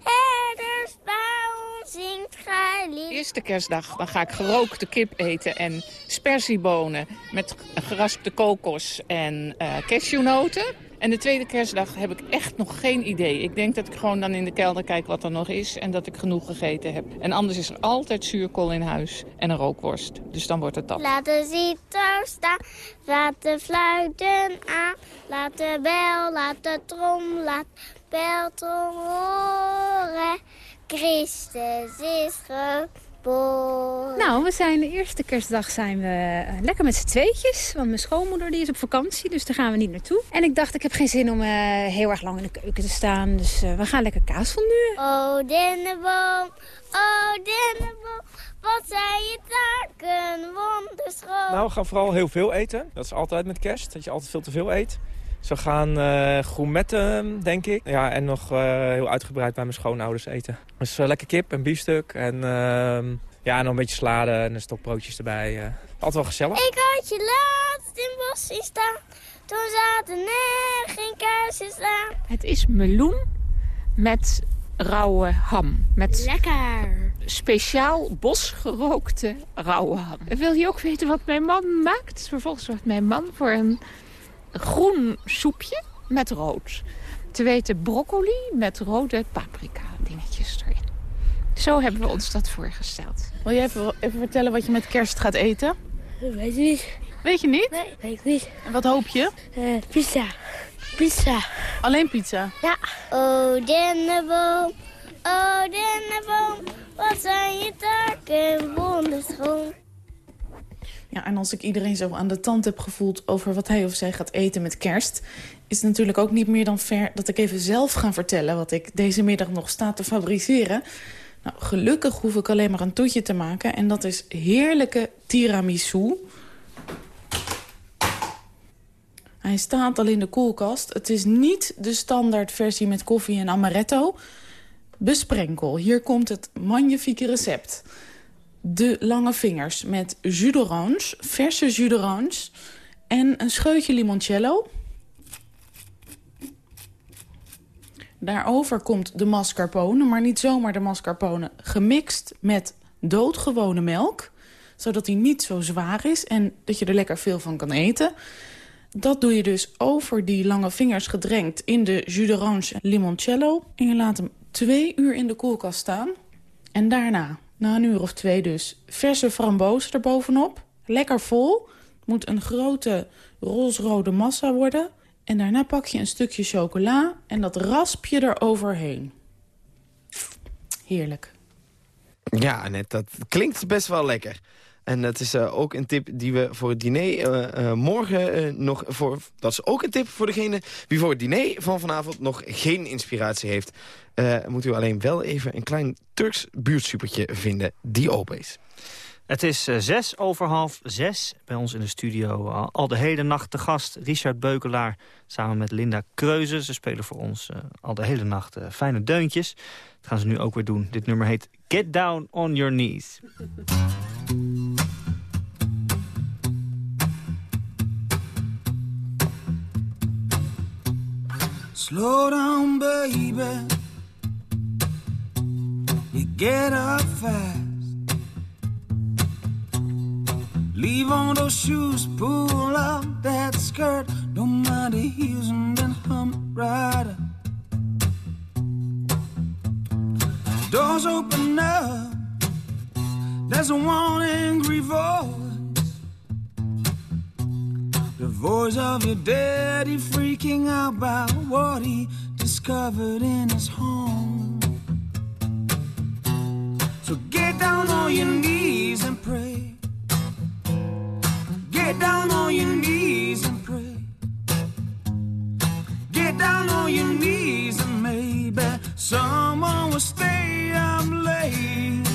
[SPEAKER 12] Herdersbouw zingt gij lied.
[SPEAKER 16] Eerste kerstdag dan ga ik gerookte kip eten en spersiebonen met geraspte kokos en eh cashewnoten. En de tweede kerstdag heb ik echt nog geen idee. Ik denk dat ik gewoon dan in de kelder kijk wat er nog is en dat ik genoeg gegeten heb. En anders is er altijd zuurkool in huis en een rookworst. Dus dan wordt het dat.
[SPEAKER 12] Laat de staan, laat de fluiten aan. Laat de bel, laat de trom, laat beltrom horen. Christus is
[SPEAKER 13] Nou, we zijn de eerste kerstdag zijn we eh, lekker met z'n tweetjes. Want mijn schoonmoeder die is op vakantie, dus daar gaan we niet naartoe. En ik dacht, ik heb geen zin om eh, heel erg lang in de keuken te staan. Dus eh, we gaan lekker kaas fonduen.
[SPEAKER 12] O dennenboom, o dennenboom, wat zijn je taken wonderschoon.
[SPEAKER 17] Nou, we gaan vooral heel veel eten. Dat is altijd met kerst, dat je altijd veel te veel eet. We gaan eh gourmetten, denk ik. Ja, en nog eh, heel uitgebreid bij mijn schoonouders eten. Dus eh, lekker kip en biefstuk. En ehm, ja, en nog een beetje salade en een stokbroodjes erbij. eh. altijd wel gezellig.
[SPEAKER 12] Ik had je laatst in bos zien staan. Toen zaten er geen kaarsen staan.
[SPEAKER 18] Het is meloen met rauwe ham. Met
[SPEAKER 12] Lekker.
[SPEAKER 18] speciaal bosgerookte rauwe ham. Wil je ook weten wat mijn man maakt? Vervolgens wordt mijn man voor een groen soepje met rood. Te weten broccoli met rode paprika dingetjes erin. Zo hebben we ons dat voorgesteld.
[SPEAKER 13] Wil je even, even vertellen wat je met kerst gaat eten?
[SPEAKER 12] Weet je niet.
[SPEAKER 13] Weet je niet?
[SPEAKER 12] Nee, weet ik niet.
[SPEAKER 13] En wat hoop je?
[SPEAKER 12] Eh, pizza. Pizza.
[SPEAKER 13] Alleen pizza?
[SPEAKER 12] Ja. O dennenboom, o dennenboom, wat zijn je taken wonderschoon.
[SPEAKER 13] Ja, en als ik iedereen zo aan de tand heb gevoeld over wat hij of zij gaat eten met kerst... is het natuurlijk ook niet meer dan ver dat ik even zelf ga vertellen... wat ik deze middag nog sta te fabriceren. Nou, gelukkig hoef ik alleen maar een toetje te maken... en dat is heerlijke tiramisu. Hij staat al in de koelkast. Het is niet de standaard versie met koffie en amaretto. Besprenkel. Hier komt het magnifieke recept de lange vingers met jus verse jus en een scheutje limoncello. Daarover komt de mascarpone, maar niet zomaar de mascarpone... gemixt met doodgewone melk, zodat hij niet zo zwaar is... en dat je er lekker veel van kan eten. Dat doe je dus over die lange vingers gedrenkt in de jus limoncello. En je laat hem twee uur in de koelkast staan. En daarna na een uur of twee dus verse frambozen erbovenop. Lekker vol. Moet een grote roze-rode massa worden. En daarna pak je een stukje chocola en dat rasp je eroverheen. Heerlijk.
[SPEAKER 3] Ja, net dat klinkt best wel lekker. En dat is eh, ook een tip die we voor het diner eh, eh, morgen nog... Voor, dat is ook een tip voor degene wie voor het diner van vanavond nog geen inspiratie heeft. Moet u alleen wel even een klein Turks buurtsupertje vinden die open is.
[SPEAKER 4] Het is zes over half zes. Bij ons in de studio al, de hele nacht te gast Richard Beukelaar... samen met Linda Kreuze. Ze spelen voor ons al de hele nacht fijne deuntjes. Dat gaan ze nu ook weer doen. Dit nummer heet Get Down on Your Knees.
[SPEAKER 11] Slow down, baby. You get up fast. Leave on those shoes, pull up that skirt. Don't mind the heels and then hum right up. Doors open up. There's a one angry voice. Voice of your daddy freaking out about what he discovered in his home. So get down on your knees and pray. Get down on your knees and pray. Get down on your knees and maybe someone will stay up late.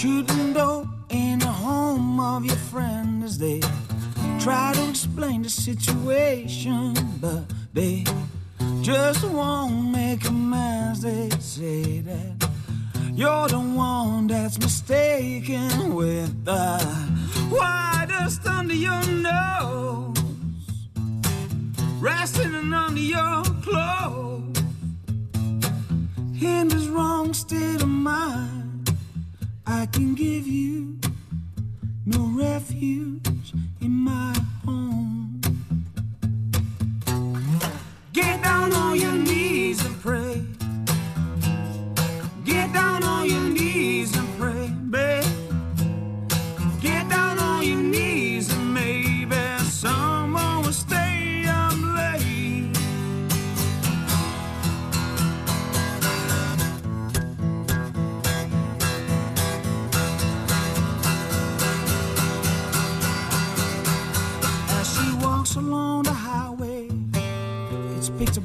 [SPEAKER 11] Shooting dope in the home of your friend as they try to explain the situation, but they just won't make amends. They say that you're the one that's mistaken with the white dust under your nose, resting under your clothes. In this wrong state of mind, I can give you no refuge in my home. Get down on your knees and pray.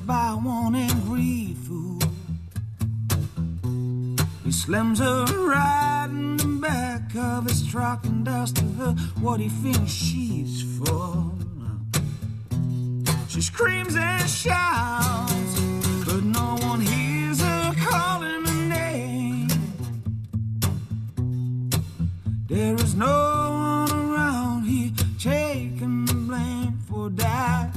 [SPEAKER 11] By one angry fool. He slams her right in the back of his truck and does to her what he thinks she's for. She screams and shouts, but no one hears her calling her name. There is no one around here taking the blame for that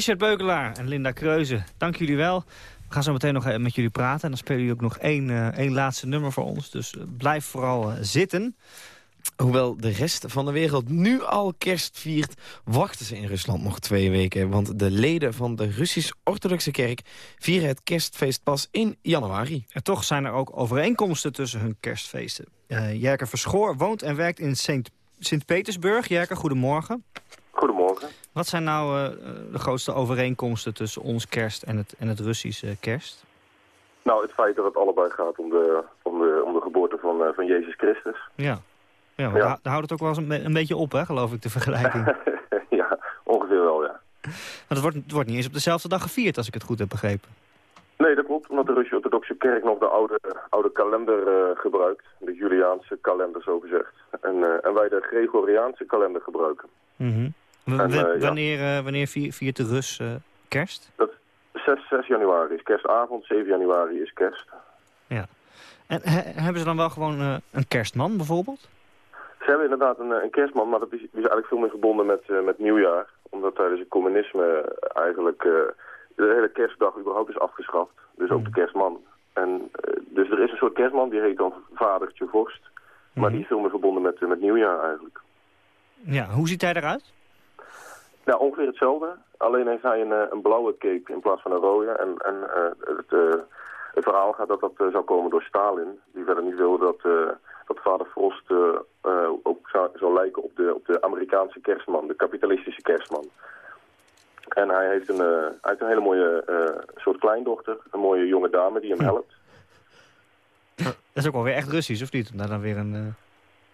[SPEAKER 4] Richard Beukelaar en Linda Kreuze, dank jullie wel. We gaan zo meteen nog even met jullie praten. En dan spelen jullie ook nog één, eh, één laatste nummer voor ons. Dus eh, blijf vooral eh, zitten.
[SPEAKER 3] Hoewel de rest van de wereld nu al kerst viert... wachten ze in Rusland nog twee weken. Want de leden van de Russisch-Orthodoxe Kerk... vieren het kerstfeest pas in januari.
[SPEAKER 4] En toch zijn er ook overeenkomsten tussen hun kerstfeesten. Uh, Jerker Verschoor woont en werkt in Sint-Petersburg. Jerker, goedemorgen. Wat zijn nou uh, de grootste overeenkomsten tussen ons kerst en het, en het Russische kerst?
[SPEAKER 19] Nou, het feit dat het allebei gaat om de, om de, om de geboorte van, uh, van Jezus Christus.
[SPEAKER 4] Ja, ja, ja. daar houdt het ook wel eens een, een, beetje op, hè, geloof ik, de vergelijking.
[SPEAKER 19] ja, ongeveer wel, ja.
[SPEAKER 4] Maar het wordt, het wordt niet eens op dezelfde dag gevierd, als ik het goed heb begrepen.
[SPEAKER 19] Nee, dat klopt, omdat de Russische-Orthodoxe Kerk nog de oude, oude kalender uh, gebruikt. De Juliaanse kalender, zo gezegd. En, uh, en wij de Gregoriaanse kalender gebruiken.
[SPEAKER 4] Mm -hmm. En, uh, wanneer, wanneer viert de Rus kerst?
[SPEAKER 19] Dat 6, 6 januari is kerstavond, 7 januari is kerst.
[SPEAKER 4] Ja. En he, hebben ze dan wel gewoon een kerstman bijvoorbeeld?
[SPEAKER 19] Ze hebben inderdaad een, een kerstman, maar dat is, is eigenlijk veel meer verbonden met, met nieuwjaar. Omdat tijdens het communisme eigenlijk de hele kerstdag überhaupt is afgeschaft. Dus ook de kerstman. En, dus er is een soort kerstman, die heet dan Vadertje Vorst. Maar die is veel meer verbonden met, met nieuwjaar eigenlijk.
[SPEAKER 4] Ja, hoe ziet hij eruit?
[SPEAKER 19] Nou, ongeveer hetzelfde. Alleen heeft hij een, een blauwe cape in plaats van een rode. En, en uh, het, uh, het, verhaal gaat dat dat zou komen door Stalin. Die verder niet wilde dat, dat vader Frost ook zou, zou lijken op de, op de Amerikaanse kerstman. De kapitalistische kerstman. En hij heeft een, uh, hij heeft een hele mooie uh, soort kleindochter. Een mooie jonge dame die hem helpt.
[SPEAKER 4] Dat is ook wel weer echt Russisch, of niet? Om daar dan weer een, uh,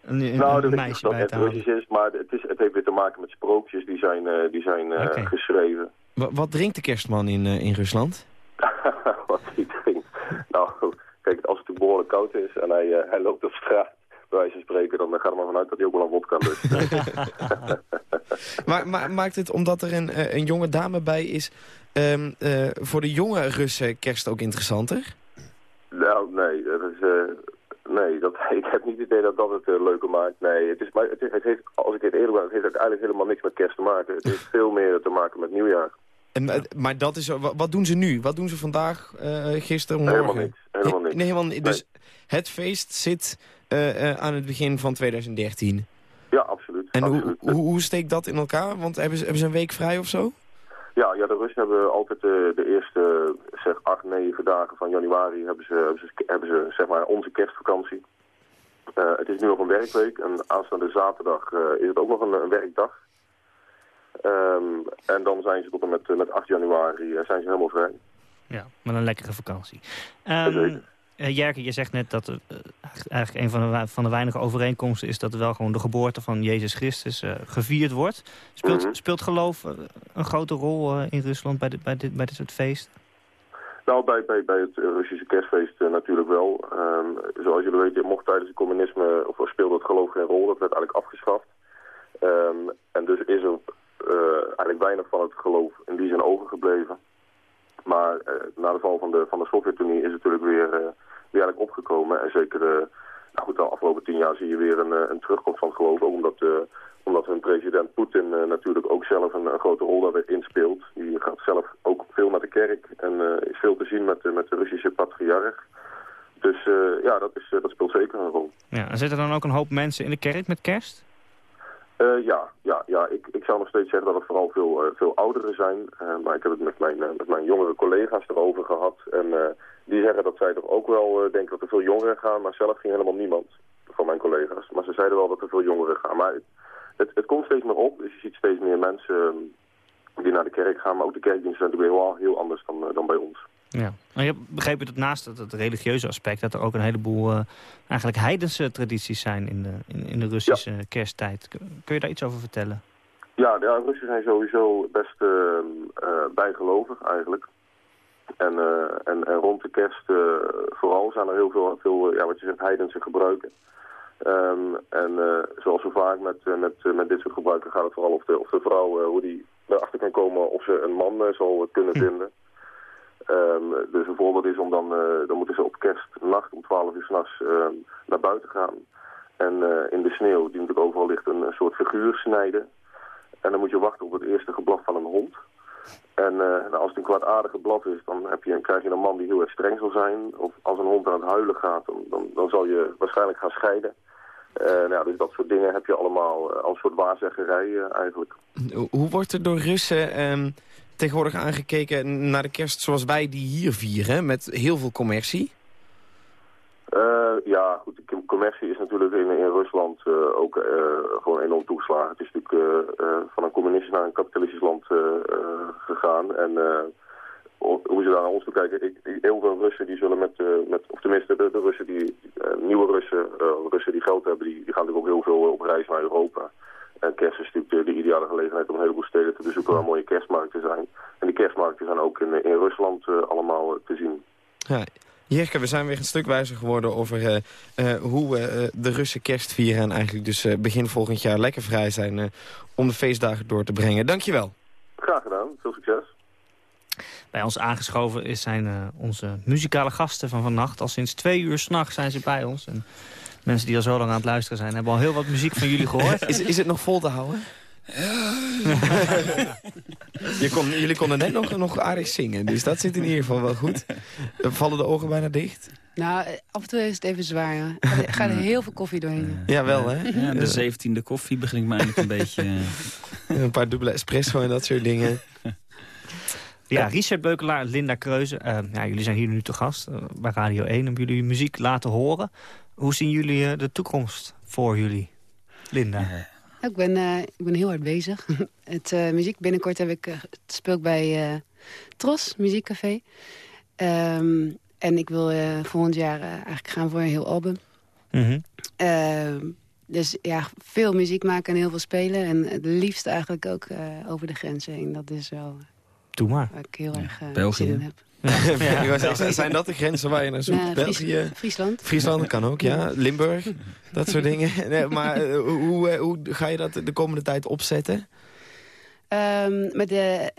[SPEAKER 4] een, een,
[SPEAKER 19] nou,
[SPEAKER 4] een meisje bij
[SPEAKER 19] te
[SPEAKER 4] halen.
[SPEAKER 19] Russisch is, maar het, is, het heeft weer te maken met sprookjes die zijn, die zijn okay. geschreven.
[SPEAKER 3] Wat, wat drinkt de kerstman in, in Rusland?
[SPEAKER 19] wat hij drinkt? Nou, kijk, als het behoorlijk koud is en hij, hij loopt op straat bij wijze van spreken, dan gaat er maar vanuit dat hij ook wel een wodka lust.
[SPEAKER 3] maar, maar, maakt het, omdat er een, een jonge dame bij is, um, uh, voor de jonge Russen kerst ook interessanter?
[SPEAKER 19] Nou, nee. Dat is, uh, nee dat, ik heb niet het idee dat dat het uh, leuker maakt. Nee, het is, maar het, het heeft, als ik het eerlijk ben, het heeft eigenlijk helemaal niks met kerst te maken. Het heeft veel meer te maken met nieuwjaar.
[SPEAKER 3] En, maar dat is, wat doen ze nu? Wat doen ze vandaag, gisteren, morgen?
[SPEAKER 19] Helemaal niks. Helemaal niks.
[SPEAKER 3] Nee, helemaal niet. Dus het feest zit uh, uh, aan het begin van 2013.
[SPEAKER 19] Ja, absoluut.
[SPEAKER 3] En
[SPEAKER 19] absoluut.
[SPEAKER 3] Hoe, hoe, hoe steekt dat in elkaar? Want hebben ze, hebben ze een week vrij of zo?
[SPEAKER 19] Ja, ja de Russen hebben altijd de, de eerste zeg, acht, negen dagen van januari hebben ze, hebben ze, hebben ze zeg maar onze kerstvakantie. Uh, het is nu nog een werkweek en aanstaande zaterdag is het ook nog een, een werkdag. Um, en dan zijn ze tot en met, met 8 januari zijn ze helemaal vrij.
[SPEAKER 4] Ja, met een lekkere vakantie. Um, Jerke, je zegt net dat uh, eigenlijk een van de, van de weinige overeenkomsten is dat wel gewoon de geboorte van Jezus Christus uh, gevierd wordt. Speelt,
[SPEAKER 19] Mhm.
[SPEAKER 4] speelt geloof een grote rol in Rusland bij dit, bij, dit, bij dit soort feesten?
[SPEAKER 19] Nou, bij, bij, bij het Russische kerstfeest natuurlijk wel. Um, zoals jullie weten, mocht tijdens het communisme, of speelde het geloof geen rol, dat werd eigenlijk afgeschaft. Um, en dus is er eigenlijk weinig van het geloof in die zin overgebleven. Maar na de val van de, van de Sovjet-Unie is het natuurlijk weer weer eigenlijk opgekomen. En zeker, uh, nou goed, de afgelopen tien jaar zie je weer een, een terugkomst van het geloof. Omdat, uh, omdat hun president Poetin uh, natuurlijk ook zelf een, een, grote rol daarin speelt. Die gaat zelf ook veel naar de kerk en is veel te zien met, met de Russische patriarch. Dus ja, dat, is, dat speelt zeker een rol.
[SPEAKER 4] Ja, en zitten dan ook een hoop mensen in de kerk met kerst?
[SPEAKER 19] ja, ja, ja. Ik, ik zou nog steeds zeggen dat het vooral veel, veel ouderen zijn. maar ik heb het met mijn, met mijn jongere collega's erover gehad. En die zeggen dat zij toch ook wel uh, denken dat er veel jongeren gaan, maar zelf ging helemaal niemand van mijn collega's. Maar ze zeiden wel dat er veel jongeren gaan. Maar het, het, komt steeds meer op, dus je ziet steeds meer mensen uh, die naar de kerk gaan. Maar ook de kerkdiensten zijn natuurlijk heel, heel anders dan, uh, dan bij ons.
[SPEAKER 4] Ja, maar je begrepen dat naast het, het religieuze aspect... dat er ook een heleboel uh, eigenlijk heidense tradities zijn in de, in, in de Russische ja. kersttijd. Kun je daar iets over vertellen?
[SPEAKER 19] Ja, de Russen zijn sowieso best uh, bijgelovig eigenlijk. En, uh, en, en, rond de kerst uh, vooral zijn er heel veel, veel ja, wat je zegt, heidense gebruiken. Um, en zoals zo vaak met, met, met dit soort gebruiken gaat het vooral of de, of de vrouw, hoe die erachter kan komen of ze een man zal kunnen vinden. Um, dus een voorbeeld is om dan, dan moeten ze op kerstnacht om 12 uur s'nachts naar buiten gaan. En in de sneeuw, die natuurlijk overal ligt, een, een soort figuur snijden. En dan moet je wachten op het eerste geblaf van een hond. En uh, nou, als het een kwaadaardige blaf is, dan heb je, krijg je een man die heel erg streng zal zijn. Of als een hond aan het huilen gaat, dan, dan, dan zal je waarschijnlijk gaan scheiden. Uh, nou, dus dat soort dingen heb je allemaal uh, als soort waarzeggerij eigenlijk.
[SPEAKER 3] Hoe wordt er door Russen um, tegenwoordig aangekeken naar de kerst zoals wij die hier vieren, met heel veel commercie?
[SPEAKER 19] Ja, goed, de commercie is natuurlijk in, in Rusland ook gewoon enorm toegeslagen. Het is natuurlijk van een communistisch naar een kapitalistisch land gegaan. En hoe ze daar naar ons toe kijken, ik, heel veel Russen die zullen met, met of tenminste de, de Russen die, nieuwe Russen, Russen die geld hebben, die, die gaan natuurlijk ook heel veel op reis naar Europa. En kerst is natuurlijk de, de ideale gelegenheid om een heleboel steden te bezoeken waar mooie kerstmarkten zijn. En die kerstmarkten zijn ook in, in Rusland allemaal te zien.
[SPEAKER 3] Ja. Jirke, we zijn weer een stuk wijzer geworden over hoe we de Russen kerst vieren... en eigenlijk dus begin volgend jaar lekker vrij zijn om de feestdagen door te brengen. Dankjewel.
[SPEAKER 19] Graag gedaan. Veel succes.
[SPEAKER 4] Bij ons aangeschoven is zijn onze muzikale gasten van vannacht. Al sinds twee uur s'nachts zijn ze bij ons. En mensen die al zo lang aan het luisteren zijn... hebben al heel wat muziek van jullie gehoord.
[SPEAKER 3] is, is het nog vol te houden? Je kon, jullie konden net nog, nog aardig zingen, dus dat zit in ieder geval wel goed. Vallen de ogen bijna dicht?
[SPEAKER 20] Nou, af en toe is het even zwaar. Er gaat er heel veel koffie doorheen.
[SPEAKER 3] Ja, wel hè?
[SPEAKER 21] Ja, de zeventiende koffie begint me eigenlijk een beetje...
[SPEAKER 3] Een paar dubbele espresso en dat soort dingen.
[SPEAKER 4] Ja, Richard Beukelaar, Linda Kreuze. Uh, ja, jullie zijn hier nu te gast uh, bij Radio 1. Hebben jullie muziek laten horen. Hoe zien jullie uh, de toekomst voor jullie? Linda?
[SPEAKER 20] Ik ben, ik ben heel hard bezig. Het muziek binnenkort heb ik speel bij Tros, Muziekcafé. Um, en ik wil volgend jaar eigenlijk gaan voor een heel album.
[SPEAKER 4] Mm
[SPEAKER 20] -hmm. dus ja, veel muziek maken en heel veel spelen. En het liefst eigenlijk ook over de grenzen heen. Dat is wel...
[SPEAKER 4] Doe maar.
[SPEAKER 20] Waar ik heel erg
[SPEAKER 21] België.
[SPEAKER 20] zin in heb.
[SPEAKER 3] Ja. Zijn dat de grenzen waar je naar zoekt? België?
[SPEAKER 20] Friesland.
[SPEAKER 3] Friesland kan ook, ja. Limburg, dat soort dingen. Nee, maar uh, hoe, uh, hoe ga je dat de komende tijd opzetten?
[SPEAKER 20] Um, met de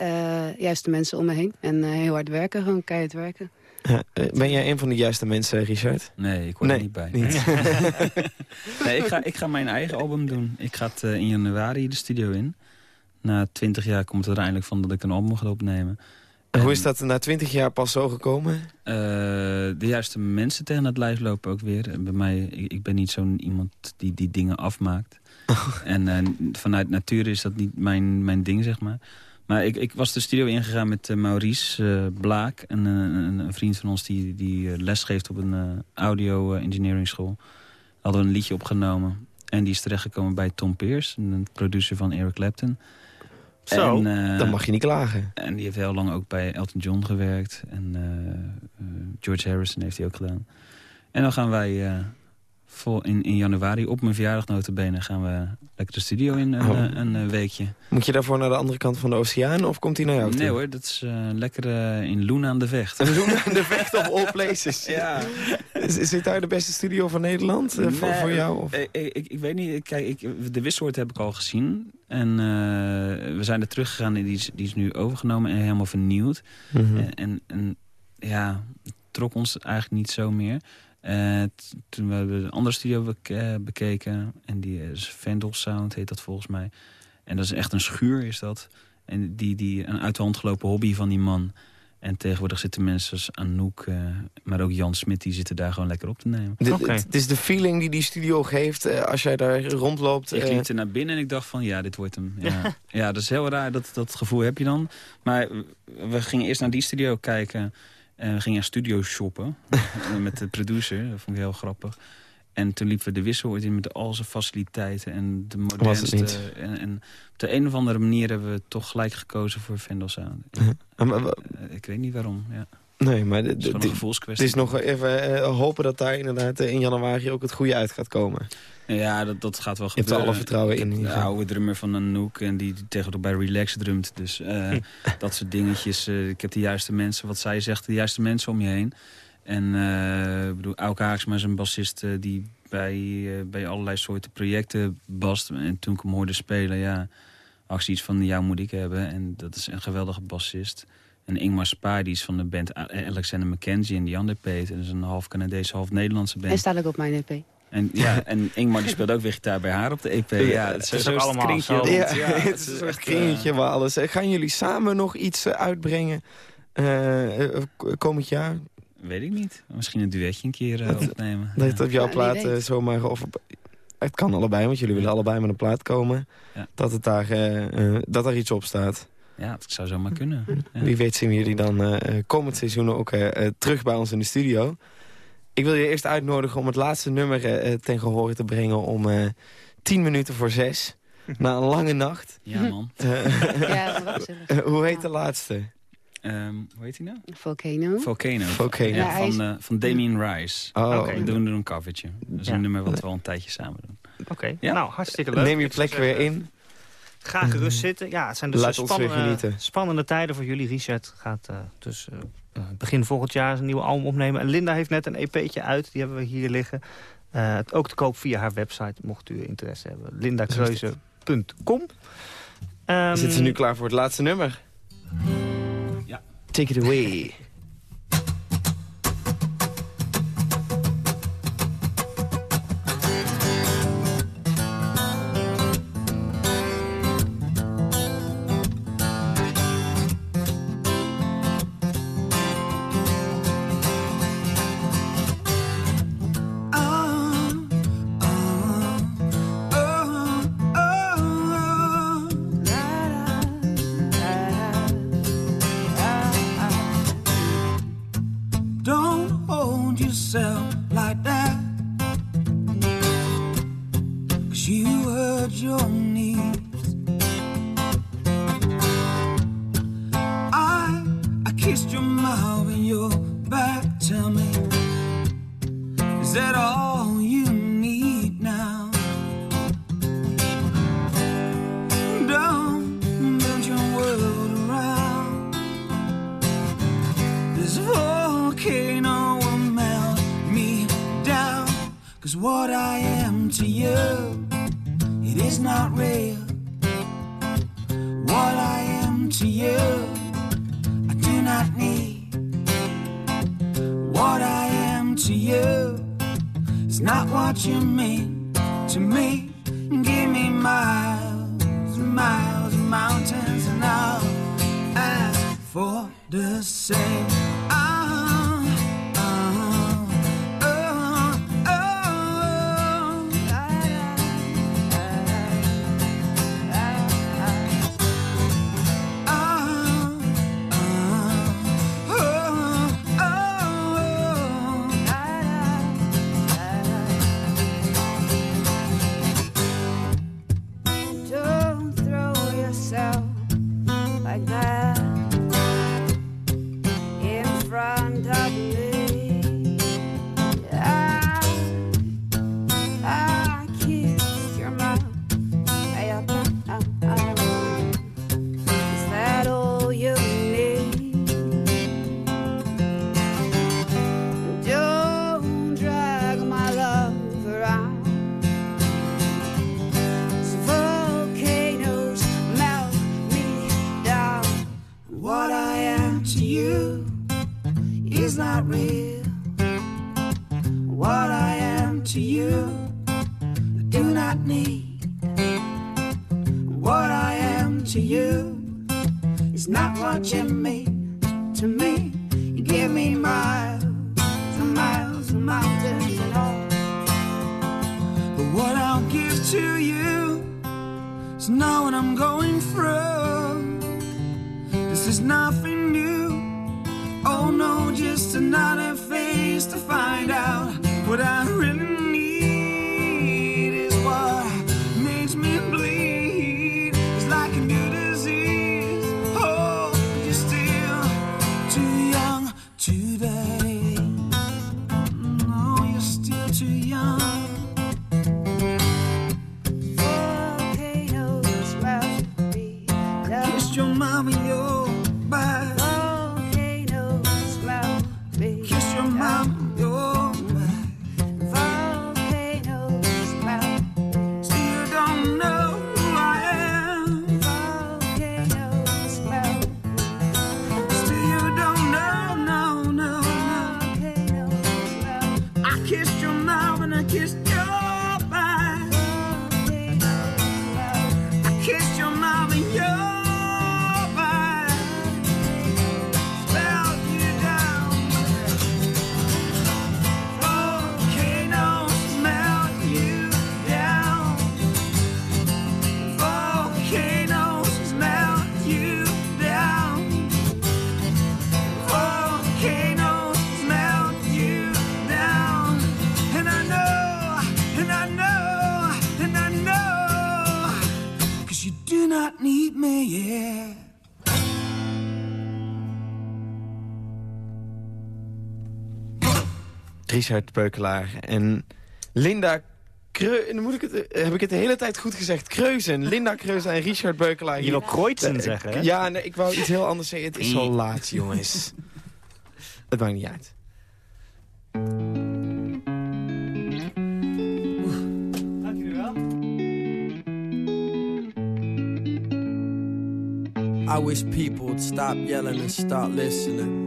[SPEAKER 20] juiste mensen om me heen. En heel hard werken, gewoon keihard werken.
[SPEAKER 3] Ja, ben jij een van de juiste mensen, Richard?
[SPEAKER 21] Nee, ik hoor
[SPEAKER 3] nee,
[SPEAKER 21] er niet bij.
[SPEAKER 3] Niet.
[SPEAKER 21] nee, ik ga, ik ga mijn eigen album doen. Ik ga het in januari de studio in. Na twintig jaar komt het er eindelijk van dat ik een album ga opnemen.
[SPEAKER 3] En hoe is dat na twintig jaar pas zo gekomen?
[SPEAKER 21] Uh, de juiste mensen tegen het lijf lopen ook weer. Bij mij, ik, ik ben niet zo'n iemand die die dingen afmaakt. en uh, vanuit natuur is dat niet mijn, mijn ding, zeg maar. Maar ik, ik was de studio ingegaan met uh, Maurice Blaak. Een, een, een, vriend van ons die, die les geeft op een audio engineering school. We hadden een liedje opgenomen. En die is terechtgekomen bij Tom Peers, een producer van Eric Clapton.
[SPEAKER 3] Zo, en, uh, dan mag je niet klagen.
[SPEAKER 21] En die heeft heel lang ook bij Elton John gewerkt. En uh, uh, George Harrison heeft hij ook gedaan. En dan gaan wij vol in, in januari op mijn verjaardag notabene... gaan we lekker de studio in een,
[SPEAKER 3] Oh.
[SPEAKER 21] een, een weekje.
[SPEAKER 3] Moet je daarvoor naar de andere kant van de oceaan of komt hij naar jou toe?
[SPEAKER 21] Nee hoor, dat is lekker in Loen aan de Vecht.
[SPEAKER 3] Loen aan de Vecht of all places.
[SPEAKER 21] ja.
[SPEAKER 3] Is, zit daar de beste studio van Nederland voor,
[SPEAKER 21] Nee,
[SPEAKER 3] voor jou? Of?
[SPEAKER 21] Ik, ik, ik weet niet, kijk, ik, de wisselwoord heb ik al gezien. En we zijn er teruggegaan en die is, die is nu overgenomen en helemaal vernieuwd.
[SPEAKER 3] Mhm.
[SPEAKER 21] en, en, en ja, het trok ons eigenlijk niet zo meer. Uh, toen we de andere studio beke bekeken, en die is Vandal Sound heet dat volgens mij. En dat is echt een schuur is dat. En die, die, een uit de hand gelopen hobby van die man. En tegenwoordig zitten mensen als Anouk, uh, maar ook Jan Smit... die zitten daar gewoon lekker op te nemen.
[SPEAKER 3] Het okay. is de feeling die die studio geeft uh, als jij daar rondloopt.
[SPEAKER 21] Ik liep er naar binnen en ik dacht van, ja, dit wordt hem. Ja, ja dat is heel raar, dat, dat gevoel heb je dan. Maar we gingen eerst naar die studio kijken... en we gingen studio shoppen met de producer. Dat vond ik heel grappig. En toen liepen we de wisseloord in met al zijn faciliteiten en de modernste. En, en op de een of andere manier hebben we toch gelijk gekozen voor Vendel Sound. Uh, ik weet niet waarom, ja.
[SPEAKER 3] Nee, maar
[SPEAKER 21] het is.
[SPEAKER 3] Het is nog even uh, hopen dat daar inderdaad uh, in januari ook het goede uit gaat komen.
[SPEAKER 21] Ja, dat, dat gaat wel
[SPEAKER 3] Je hebt alle vertrouwen in.
[SPEAKER 21] De oude drummer van Anouk en die, die tegenwoordig bij Relax drumt. Dus uh, dat soort dingetjes. ik heb de juiste mensen, wat zij zegt, de juiste mensen om je heen. En ik bedoel, Auke Haaksma is een bassist die bij, bij allerlei soorten projecten bast. En toen ik hem hoorde spelen, ja, als iets van jou moet ik hebben. En dat is een geweldige bassist. En Ingmar Spaar, die is van de band Alexander McKenzie en die andere Peet. Dat is een half Canadese, half Nederlandse band.
[SPEAKER 20] En staat ook op mijn EP.
[SPEAKER 21] En, ja, en Ingmar die speelt ook weer gitaar bij haar op de EP. Ja, het
[SPEAKER 3] is
[SPEAKER 21] zo,
[SPEAKER 3] ook
[SPEAKER 21] allemaal
[SPEAKER 3] zo. Ja, ja, het is een kringetje waar alles... Gaan jullie samen nog iets uitbrengen komend jaar?
[SPEAKER 21] Weet ik niet. Misschien een duetje een keer uh, opnemen.
[SPEAKER 3] Dat het op jouw plaat uh, zomaar... Of op, het kan allebei, want jullie willen allebei met een plaat komen.
[SPEAKER 21] Ja.
[SPEAKER 3] Dat, het daar, uh, dat er iets op staat.
[SPEAKER 21] Ja, dat zou zomaar kunnen. Ja.
[SPEAKER 3] Wie weet zien we jullie dan komend seizoen ook terug bij ons in de studio. Ik wil je eerst uitnodigen om het laatste nummer ten gehore te brengen... om tien minuten voor zes. Na een lange nacht.
[SPEAKER 21] Ja, man.
[SPEAKER 20] ja,
[SPEAKER 3] hoe heet de laatste?
[SPEAKER 21] Um, hoe heet hij nou?
[SPEAKER 20] Volcano.
[SPEAKER 21] Volcano.
[SPEAKER 3] Volcano.
[SPEAKER 21] Ja, van, is... uh, van Damien Rice.
[SPEAKER 3] Oh.
[SPEAKER 21] Okay. We doen er een covertje. Dat is ja. een nummer wat we al een tijdje samen doen.
[SPEAKER 4] Oké, okay.
[SPEAKER 21] ja?
[SPEAKER 4] nou hartstikke leuk.
[SPEAKER 3] Neem je plek weer in.
[SPEAKER 4] Ga gerust mm. zitten. Ja, het zijn dus spannende, spannende, tijden voor jullie. Richard gaat eh, dus eh, eh, begin volgend jaar een nieuwe album opnemen. En Linda heeft net een EP'tje uit. Die hebben we hier liggen. Ook te koop via haar website, mocht u interesse hebben. lindakreuze.com um,
[SPEAKER 11] Zitten ze nu ehm, klaar voor het laatste nummer?
[SPEAKER 21] Ja.
[SPEAKER 11] Take it away. Richard Beukelaar en Linda
[SPEAKER 3] Kreu... moet ik het, eh, heb ik het de hele tijd goed gezegd? Kreuzen, Linda Kreuzen en Richard Beukelaar.
[SPEAKER 4] Je wil Kreuzen
[SPEAKER 3] eh, eh,
[SPEAKER 4] zeggen, hè?
[SPEAKER 3] Ja, nee, ik wou iets heel anders zeggen. Het is al laat, jongens. het maakt niet uit.
[SPEAKER 22] I wish people would stop yelling and start listening.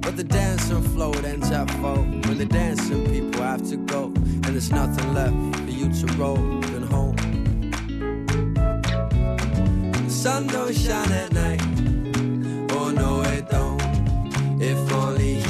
[SPEAKER 22] But the dancing floor ends at four. When the dancing people have to go, and there's nothing left for you to roll and home. The sun don't shine at night. Oh no, it don't. If only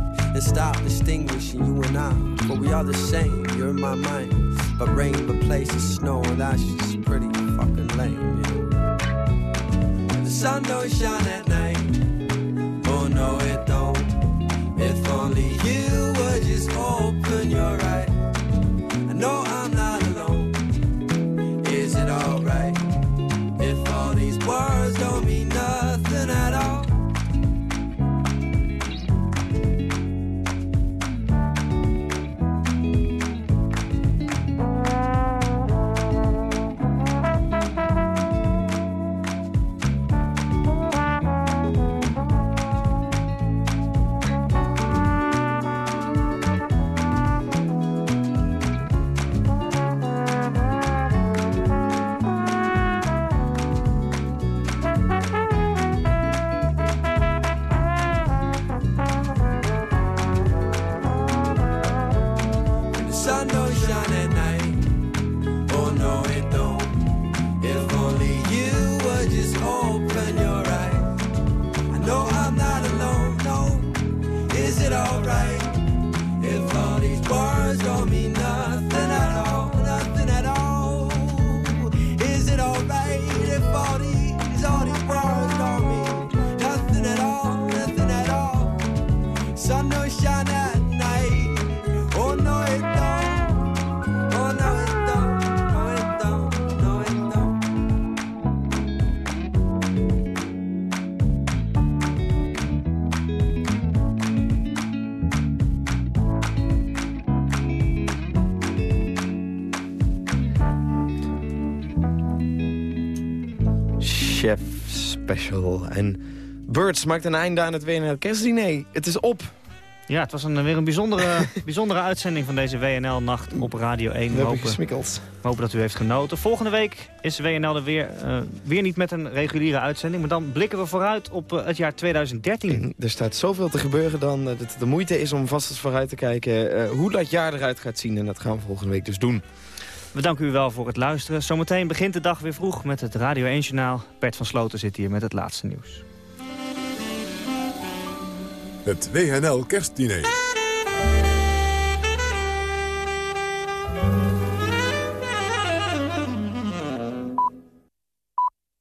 [SPEAKER 22] and stop distinguishing you and I. For we are the same, you're in my mind. But rain replaces snow, and that's just pretty fucking lame, yeah. The sun don't shine at night. Oh no, it don't. If only you would just open your eyes.
[SPEAKER 3] Special. En Birds maakt een einde aan het WNL kerstdiner. Het is op.
[SPEAKER 4] Ja, het was een, weer een bijzondere, bijzondere uitzending van deze WNL-nacht op Radio 1.
[SPEAKER 3] We
[SPEAKER 4] hopen,
[SPEAKER 3] gesmikkeld.
[SPEAKER 4] we hopen dat u heeft genoten. Volgende week is WNL er weer, eh, weer niet met een reguliere uitzending. Maar dan blikken we vooruit op eh, het jaar 2013.
[SPEAKER 3] Er staat zoveel te gebeuren dan eh, dat het de moeite is om vast eens vooruit te kijken... hoe dat jaar eruit gaat zien. En dat gaan we volgende week dus doen.
[SPEAKER 4] We danken u wel voor het luisteren. Zometeen begint de dag weer vroeg met het Radio 1 Journaal. Bert van Sloten zit hier met het laatste nieuws.
[SPEAKER 2] Het WNL Kerstdiner.